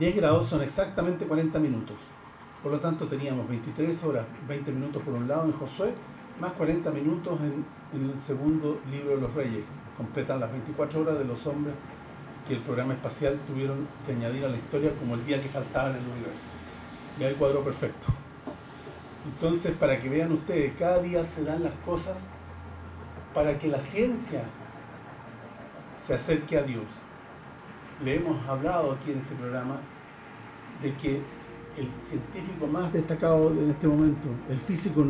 10 grados son exactamente 40 minutos. Por lo tanto, teníamos 23 horas, 20 minutos por un lado en Josué, más 40 minutos en, en el segundo libro de los Reyes. Completan las 24 horas de los hombres que el programa espacial tuvieron que añadir a la historia como el día que faltaba en el universo. Y ahí cuadro perfecto. Entonces, para que vean ustedes, cada día se dan las cosas para que la ciencia se acerque a Dios. Le hemos hablado aquí en este programa de que el científico más destacado en este momento, el físico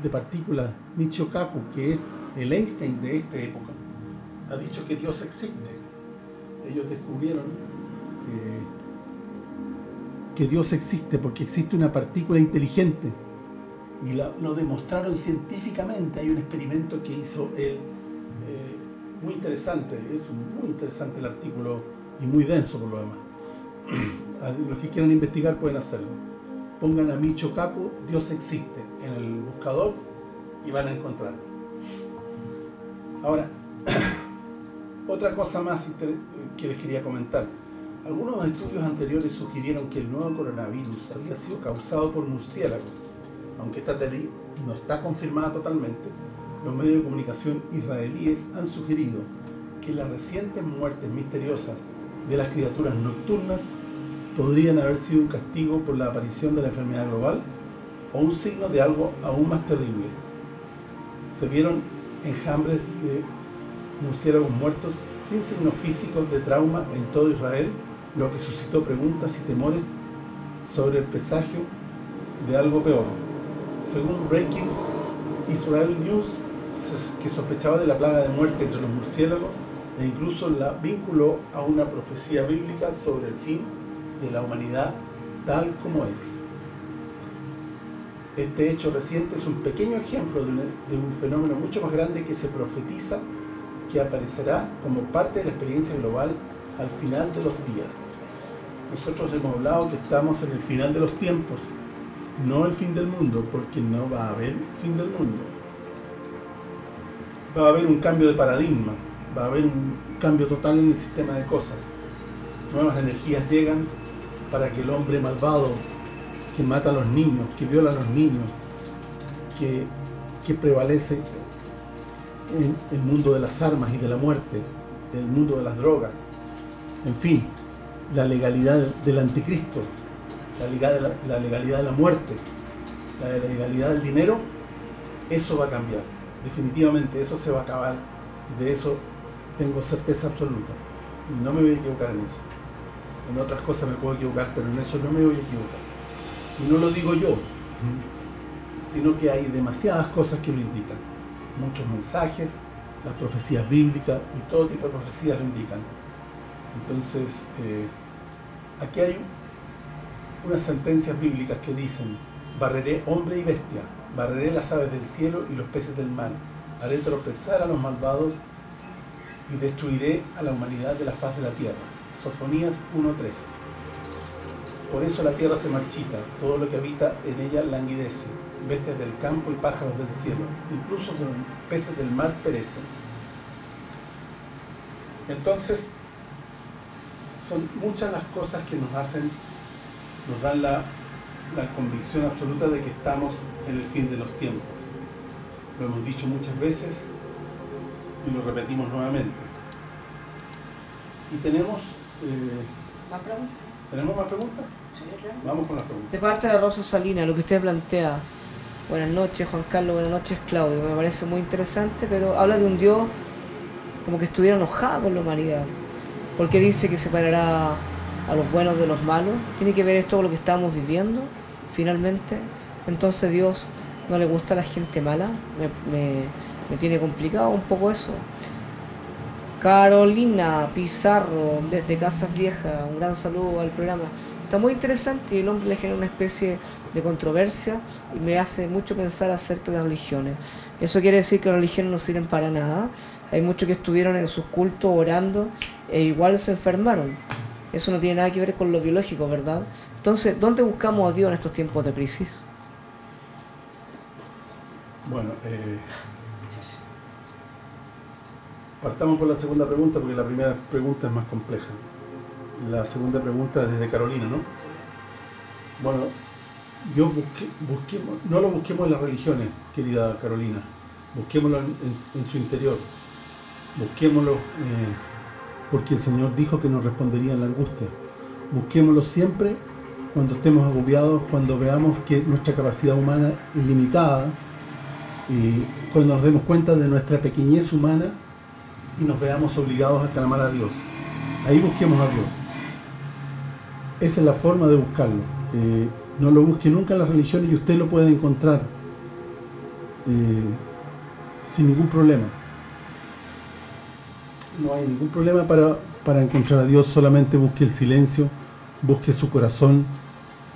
de partículas Michio Kaku, que es el Einstein de esta época, ha dicho que Dios existe. Ellos descubrieron que Dios existe porque existe una partícula inteligente y lo demostraron científicamente. Hay un experimento que hizo él muy interesante, es muy interesante el artículo y muy denso por lo demás. Los que quieran investigar pueden hacerlo. Pongan a Micho Kaku, Dios existe, en el buscador y van a encontrarlo. Ahora, otra cosa más que les quería comentar. Algunos estudios anteriores sugirieron que el nuevo coronavirus había sido causado por murciélagos, aunque esta teoría no está confirmada totalmente, los medios de comunicación israelíes han sugerido que las recientes muertes misteriosas de las criaturas nocturnas podrían haber sido un castigo por la aparición de la enfermedad global o un signo de algo aún más terrible. Se vieron enjambres de murciélagos muertos sin signos físicos de trauma en todo Israel, lo que suscitó preguntas y temores sobre el presagio de algo peor. Según Breaking Israel News, que sospechaba de la plaga de muerte entre los murciélagos e incluso la vinculó a una profecía bíblica sobre el fin de la humanidad tal como es. Este hecho reciente es un pequeño ejemplo de un, fenómeno mucho más grande que se profetiza que aparecerá como parte de la experiencia global al final de los días. Nosotros hemos hablado que estamos en el final de los tiempos, no el fin del mundo, porque no va a haber fin del mundo. Va a haber un cambio de paradigma, va a haber un cambio total en el sistema de cosas. Nuevas energías llegan para que el hombre malvado que mata a los niños, que viola a los niños, que, que prevalece en el mundo de las armas y de la muerte, el mundo de las drogas, en fin, la legalidad del anticristo, la legalidad de la, legalidad de la muerte, la legalidad del dinero, eso va a cambiar. Definitivamente eso se va a acabar. De eso tengo certeza absoluta. Y no me voy a equivocar en eso. En otras cosas me puedo equivocar, pero en eso no me voy a equivocar. Y no lo digo yo, sino que hay demasiadas cosas que lo indican. Muchos mensajes, las profecías bíblicas y todo tipo de profecías lo indican. Entonces, eh, aquí hay unas sentencias bíblicas que dicen, barreré hombre y bestia, barreré las aves del cielo y los peces del mar, haré tropezar a los malvados y destruiré a la humanidad de la faz de la tierra. Sofonías 1.3 Por eso la tierra se marchita, todo lo que habita en ella languidece, bestias del campo y pájaros del cielo, incluso los peces del mar perecen. Entonces, son muchas las cosas que nos hacen, nos dan la, la convicción absoluta de que estamos en el fin de los tiempos. Lo hemos dicho muchas veces y lo repetimos nuevamente. Y tenemos... Eh, ¿Más preguntas? ¿Tenemos más preguntas? Sí, claro. Vamos con las preguntas. De parte de Rosa Salina, lo que usted plantea. Buenas noches, Juan Carlos. Buenas noches, Claudio. Me parece muy interesante, pero habla de un Dios como que estuviera enojado con la humanidad. Porque dice que separará a los buenos de los malos. Tiene que ver esto con lo que estamos viviendo, finalmente. Entonces Dios no le gusta a la gente mala. me, me tiene complicado un poco eso. Carolina Pizarro, desde Casas Viejas, un gran saludo al programa. Está muy interesante y el hombre le genera una especie de controversia y me hace mucho pensar acerca de las religiones. Eso quiere decir que las religiones no sirven para nada. Hay muchos que estuvieron en sus cultos orando e igual se enfermaron. Eso no tiene nada que ver con lo biológico, ¿verdad? Entonces, ¿dónde buscamos a Dios en estos tiempos de crisis? Bueno, eh, Partamos por la segunda pregunta porque la primera pregunta es más compleja. La segunda pregunta es desde Carolina, ¿no? Bueno, yo busqué, busquemos, no lo busquemos en las religiones, querida Carolina. Busquémoslo en, su interior. Busquémoslo eh, porque el Señor dijo que nos respondería en la angustia. Busquémoslo siempre cuando estemos agobiados, cuando veamos que nuestra capacidad humana es limitada y cuando nos demos cuenta de nuestra pequeñez humana y nos veamos obligados a clamar a Dios. Ahí busquemos a Dios. Esa es la forma de buscarlo. Eh, no lo busque nunca en las religiones y usted lo puede encontrar eh, sin ningún problema. No hay ningún problema para, para, encontrar a Dios, solamente busque el silencio, busque su corazón,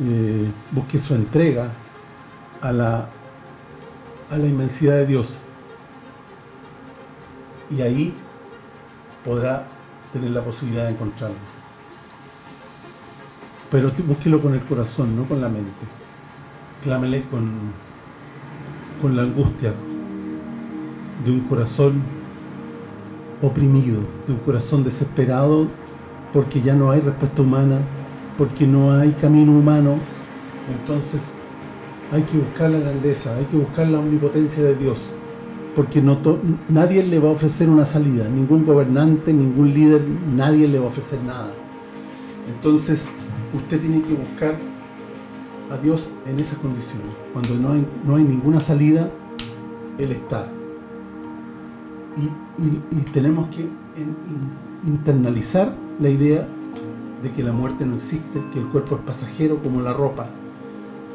eh, busque su entrega a la, a la inmensidad de Dios. Y ahí podrá tener la posibilidad de encontrarlo. Pero búsquelo con el corazón, no con la mente. Clámele con, con la angustia de un corazón oprimido, de un corazón desesperado porque ya no hay respuesta humana, porque no hay camino humano. Entonces hay que buscar la grandeza, hay que buscar la omnipotencia de Dios porque no nadie le va a ofrecer una salida, ningún gobernante, ningún líder, nadie le va a ofrecer nada. Entonces, usted tiene que buscar a Dios en esas condiciones. Cuando no hay, no hay ninguna salida, Él está. Y, tenemos que internalizar la idea de que la muerte no existe, que el cuerpo es pasajero como la ropa,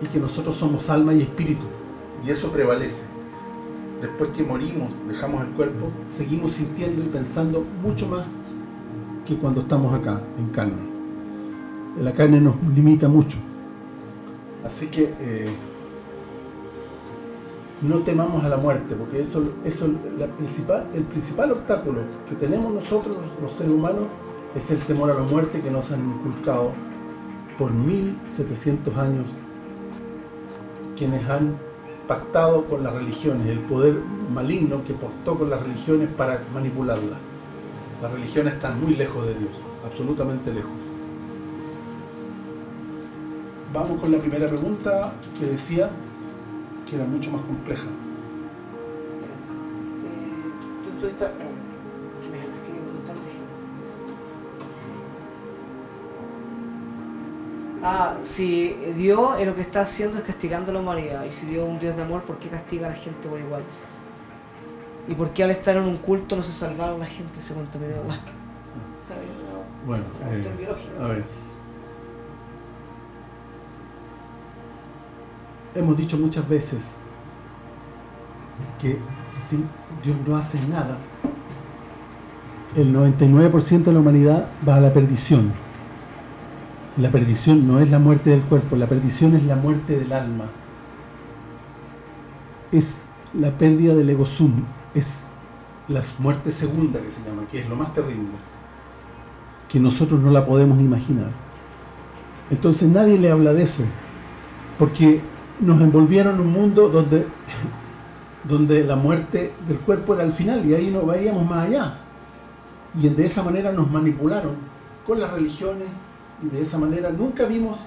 y que nosotros somos alma y espíritu, y eso prevalece. Después que morimos, dejamos el cuerpo, seguimos sintiendo y pensando mucho más que cuando estamos acá, en carne. La carne nos limita mucho. Así que eh, no temamos a la muerte, porque eso, principal, el principal obstáculo que tenemos nosotros, los seres humanos, es el temor a la muerte que nos han inculcado por 1700 años quienes han pactado con las religiones, el poder maligno que portó con las religiones para manipularlas. Las religiones están muy lejos de Dios, absolutamente lejos. Vamos con la primera pregunta que decía que era mucho más compleja. Ah, si Dios lo que está haciendo es castigando a la humanidad. Y si Dios es un Dios de amor, ¿por qué castiga a la gente por igual? ¿Y por qué al estar en un culto no se salvaron la gente, se contaminó? Bueno, eh, a ver. Hemos dicho muchas veces que si Dios no hace nada, el 99% de la humanidad va a la perdición. La perdición no es la muerte del cuerpo, la perdición es la muerte del alma. Es la pérdida del ego sum, es la muerte segunda que se llama, que es lo más terrible, que nosotros no la podemos imaginar. Entonces nadie le habla de eso, porque nos envolvieron en un mundo donde, donde la muerte del cuerpo era el final y ahí no veíamos más allá. Y de esa manera nos manipularon con las religiones y de esa manera nunca vimos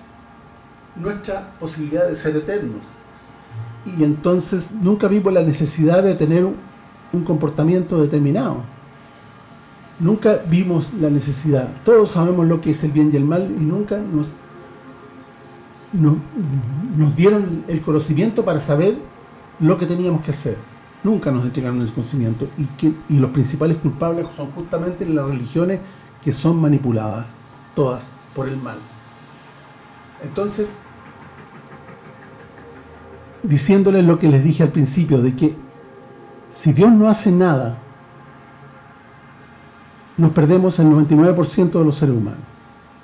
nuestra posibilidad de ser eternos. Y entonces nunca vimos la necesidad de tener un comportamiento determinado. Nunca vimos la necesidad. Todos sabemos lo que es el bien y el mal y nunca nos nos, dieron el conocimiento para saber lo que teníamos que hacer. Nunca nos entregaron el conocimiento. Y, que, y los principales culpables son justamente las religiones que son manipuladas, todas, por el mal. Entonces, diciéndoles lo que les dije al principio, de que si Dios no hace nada, nos perdemos el 99% de los seres humanos.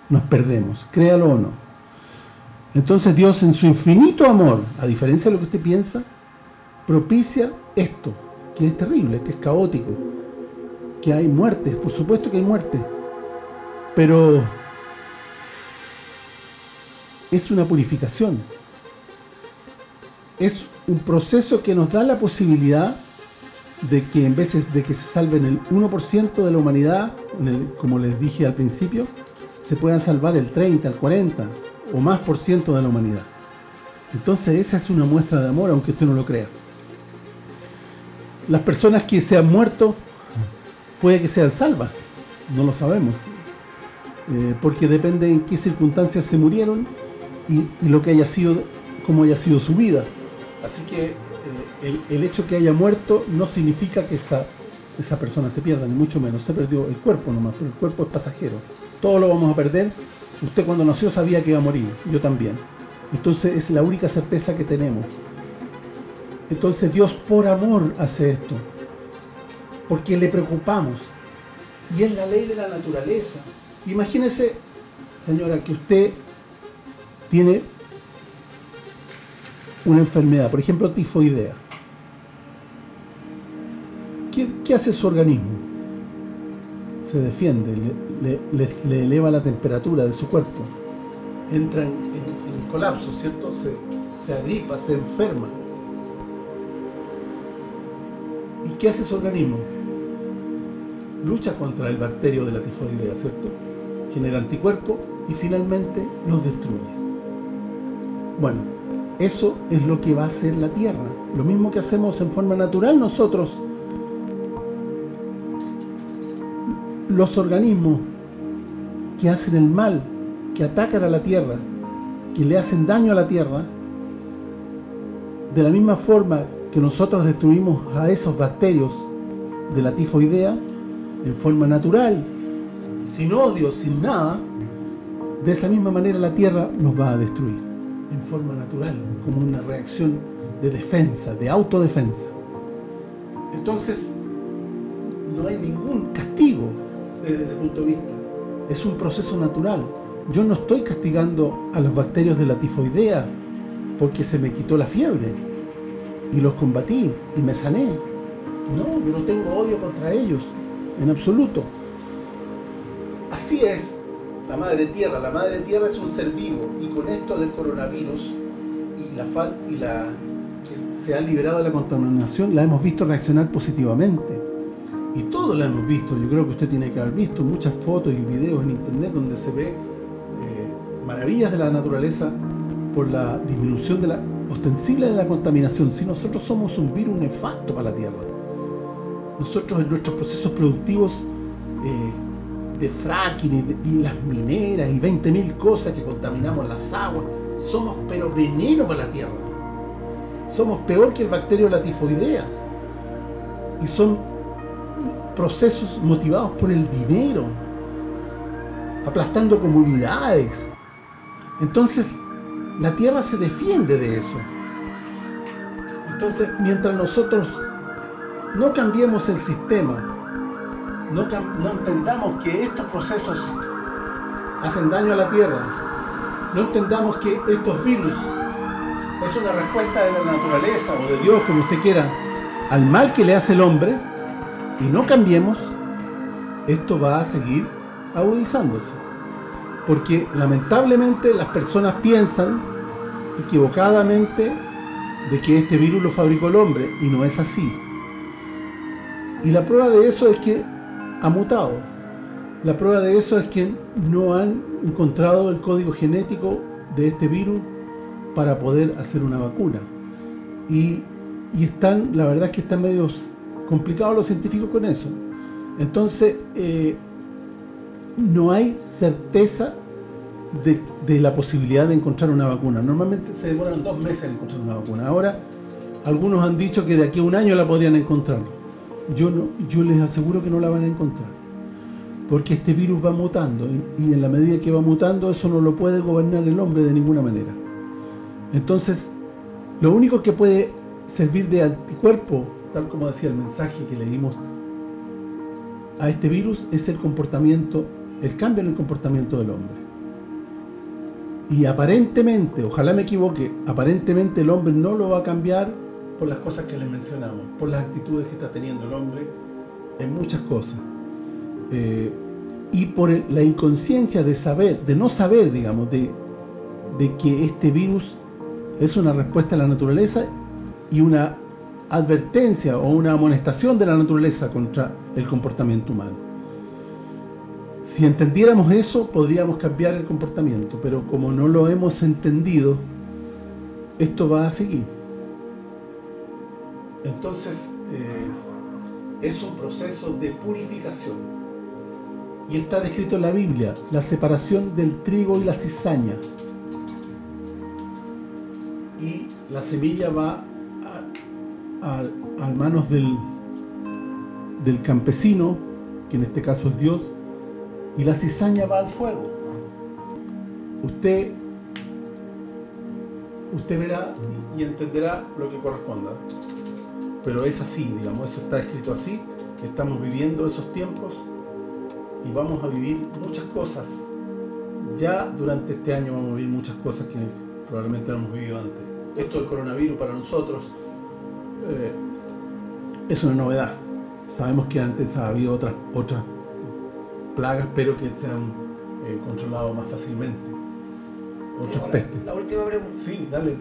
Nos perdemos, créalo o no. Entonces Dios en su infinito amor, a diferencia de lo que usted piensa, propicia esto, que es terrible, que es caótico, que hay muertes, por supuesto que hay muertes, pero es una purificación. Es un proceso que nos da la posibilidad de que en vez de que se salven el 1% de la humanidad, como les dije al principio, se puedan salvar el 30, el 40, o más por ciento de la humanidad. Entonces esa es una muestra de amor, aunque usted no lo crea. Las personas que se han muerto, puede que sean salvas, no lo sabemos. Eh, porque depende en qué circunstancias se murieron y, lo que haya sido, cómo haya sido su vida. Así que eh, el, el, hecho que haya muerto no significa que esa, esa persona se pierda, ni mucho menos. Se perdió el cuerpo nomás, pero el cuerpo es pasajero. Todo lo vamos a perder Usted cuando nació sabía que iba a morir, yo también. Entonces es la única certeza que tenemos. Entonces Dios por amor hace esto. Porque le preocupamos. Y es la ley de la naturaleza. Imagínese, señora, que usted tiene una enfermedad, por ejemplo, tifoidea. ¿Qué, qué hace su organismo? Se defiende, le, le, eleva la temperatura de su cuerpo, entra en, colapso, ¿cierto? Se, se agripa, se enferma. ¿Y qué hace su organismo? Lucha contra el bacterio de la tifoidea, ¿cierto? Genera anticuerpos y finalmente los destruye. Bueno, eso es lo que va a hacer la Tierra. Lo mismo que hacemos en forma natural nosotros los organismos que hacen el mal, que atacan a la tierra, que le hacen daño a la tierra, de la misma forma que nosotros destruimos a esos bacterios de la tifoidea en forma natural, sin odio, sin nada, de esa misma manera la tierra nos va a destruir, en forma natural, como una reacción de defensa, de autodefensa. Entonces, no hay ningún castigo desde ese punto de vista. Es un proceso natural. Yo no estoy castigando a los bacterios de la tifoidea porque se me quitó la fiebre y los combatí y me sané. No, yo no tengo odio contra ellos, en absoluto. Así es la Madre Tierra. La Madre Tierra es un ser vivo y con esto del coronavirus y la, fal y la que se ha liberado de la contaminación, la hemos visto reaccionar positivamente. Todos la hemos visto, yo creo que usted tiene que haber visto muchas fotos y videos en internet donde se ve eh, maravillas de la naturaleza por la disminución de la ostensible de la contaminación. Si nosotros somos un virus nefasto para la Tierra, nosotros en nuestros procesos productivos eh, de fracking y, las mineras y 20.000 cosas que contaminamos las aguas, somos pero veneno para la Tierra. Somos peor que el bacterio la tifoidea. Y son procesos motivados por el dinero, aplastando comunidades. Entonces, la tierra se defiende de eso. Entonces, mientras nosotros no cambiemos el sistema, no, entendamos que estos procesos hacen daño a la tierra, no entendamos que estos virus es una respuesta de la naturaleza o de Dios, como usted quiera, al mal que le hace el hombre, y no cambiemos, esto va a seguir agudizándose. Porque lamentablemente las personas piensan equivocadamente de que este virus lo fabricó el hombre, y no es así. Y la prueba de eso es que ha mutado. La prueba de eso es que no han encontrado el código genético de este virus para poder hacer una vacuna. Y, y están, la verdad es que están medio complicados los científicos con eso. Entonces, eh, no hay certeza de, la posibilidad de encontrar una vacuna. Normalmente se demoran dos meses en encontrar una vacuna. Ahora, algunos han dicho que de aquí a un año la podrían encontrar. Yo, no, yo les aseguro que no la van a encontrar. Porque este virus va mutando y en la medida que va mutando eso no lo puede gobernar el hombre de ninguna manera. Entonces, lo único que puede servir de anticuerpo tal como decía el mensaje que le dimos a este virus, es el comportamiento, el cambio en el comportamiento del hombre. Y aparentemente, ojalá me equivoque, aparentemente el hombre no lo va a cambiar por las cosas que le mencionamos, por las actitudes que está teniendo el hombre en muchas cosas. Eh, y por la inconsciencia de saber, de no saber, digamos, de, de que este virus es una respuesta a la naturaleza y una advertencia o una amonestación de la naturaleza contra el comportamiento humano. Si entendiéramos eso, podríamos cambiar el comportamiento, pero como no lo hemos entendido, esto va a seguir. Entonces, eh, es un proceso de purificación. Y está descrito en la Biblia, la separación del trigo y la cizaña. Y la semilla va a, manos del, del campesino, que en este caso es Dios, y la cizaña va al fuego. Usted usted verá y entenderá lo que corresponda. Pero es así, digamos, eso está escrito así. Estamos viviendo esos tiempos y vamos a vivir muchas cosas. Ya durante este año vamos a vivir muchas cosas que probablemente no hemos vivido antes. Esto del coronavirus para nosotros eh, es una novedad. Sabemos que antes ha habido otras otras plagas, pero que se han eh, controlado más fácilmente. Otras pestes. La última pregunta. Sí, dale.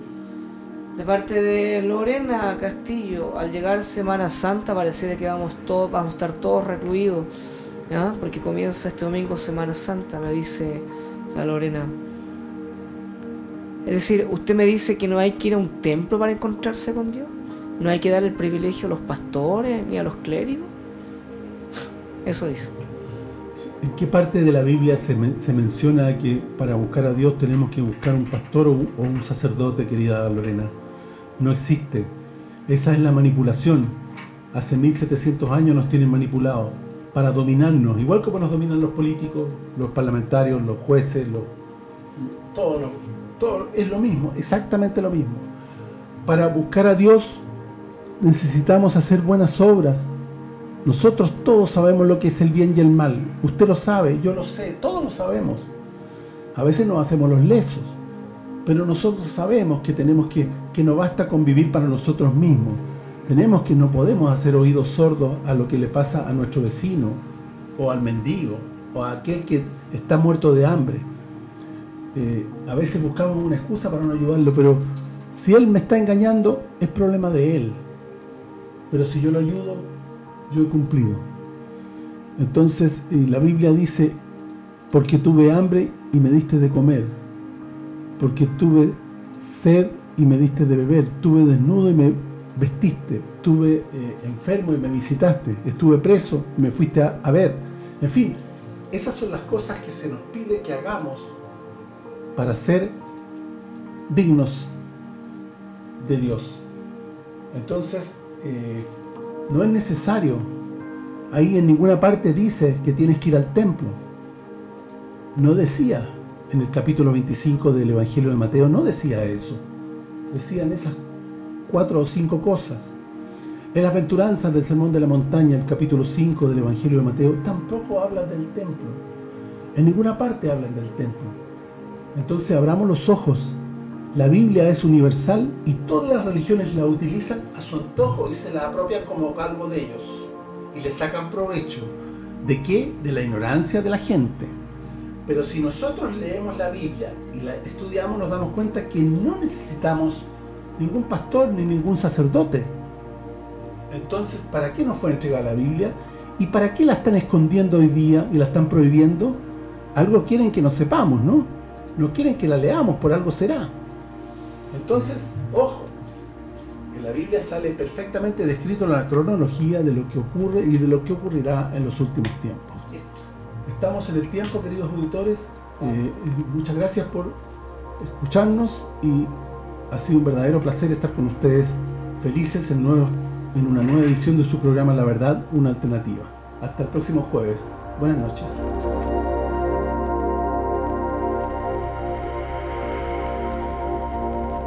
De parte de Lorena Castillo, al llegar Semana Santa parece que vamos todos vamos a estar todos recluidos, porque comienza este domingo Semana Santa, me dice la Lorena. Es decir, usted me dice que no hay que ir a un templo para encontrarse con Dios. No hay que dar el privilegio a los pastores ni a los clérigos. Eso dice. ¿En qué parte de la Biblia se, menciona que para buscar a Dios tenemos que buscar un pastor o un sacerdote, querida Lorena? No existe. Esa es la manipulación. Hace 1700 años nos tienen manipulados para dominarnos, igual como nos dominan los políticos, los parlamentarios, los jueces, los, todo, todo es lo mismo, exactamente lo mismo. Para buscar a Dios necesitamos hacer buenas obras. Nosotros todos sabemos lo que es el bien y el mal. Usted lo sabe, yo lo sé, todos lo sabemos. A veces nos hacemos los lesos, pero nosotros sabemos que tenemos que, que no basta convivir para nosotros mismos. Tenemos que no podemos hacer oídos sordos a lo que le pasa a nuestro vecino, o al mendigo, o a aquel que está muerto de hambre. Eh, a veces buscamos una excusa para no ayudarlo, pero si él me está engañando, es problema de él. Pero si yo lo ayudo, yo he cumplido. Entonces, eh, la Biblia dice, porque tuve hambre y me diste de comer, porque tuve sed y me diste de beber, tuve desnudo y me vestiste, estuve eh, enfermo y me visitaste, estuve preso y me fuiste a, ver. En fin, esas son las cosas que se nos pide que hagamos para ser dignos de Dios. Entonces, eh, no es necesario, ahí en ninguna parte dice que tienes que ir al templo. No decía, en el capítulo 25 del Evangelio de Mateo, no decía eso. Decían esas cuatro o cinco cosas. En las aventuranzas del Sermón de la Montaña, el capítulo 5 del Evangelio de Mateo, tampoco hablan del templo. En ninguna parte hablan del templo. Entonces abramos los ojos. La Biblia es universal y todas las religiones la utilizan a su antojo y se la apropian como algo de ellos. Y le sacan provecho. ¿De qué? De la ignorancia de la gente. Pero si nosotros leemos la Biblia y la estudiamos, nos damos cuenta que no necesitamos ningún pastor ni ningún sacerdote. Entonces, ¿para qué nos fue entregada la Biblia? ¿Y para qué la están escondiendo hoy día y la están prohibiendo? Algo quieren que no sepamos, ¿no? No quieren que la leamos, por algo será. Entonces, ojo, en la Biblia sale perfectamente descrito la cronología de lo que ocurre y de lo que ocurrirá en los últimos tiempos. Estamos en el tiempo, queridos auditores. Eh, eh, muchas gracias por escucharnos y ha sido un verdadero placer estar con ustedes felices en, en una nueva edición de su programa La Verdad, una alternativa. Hasta el próximo jueves. Buenas noches.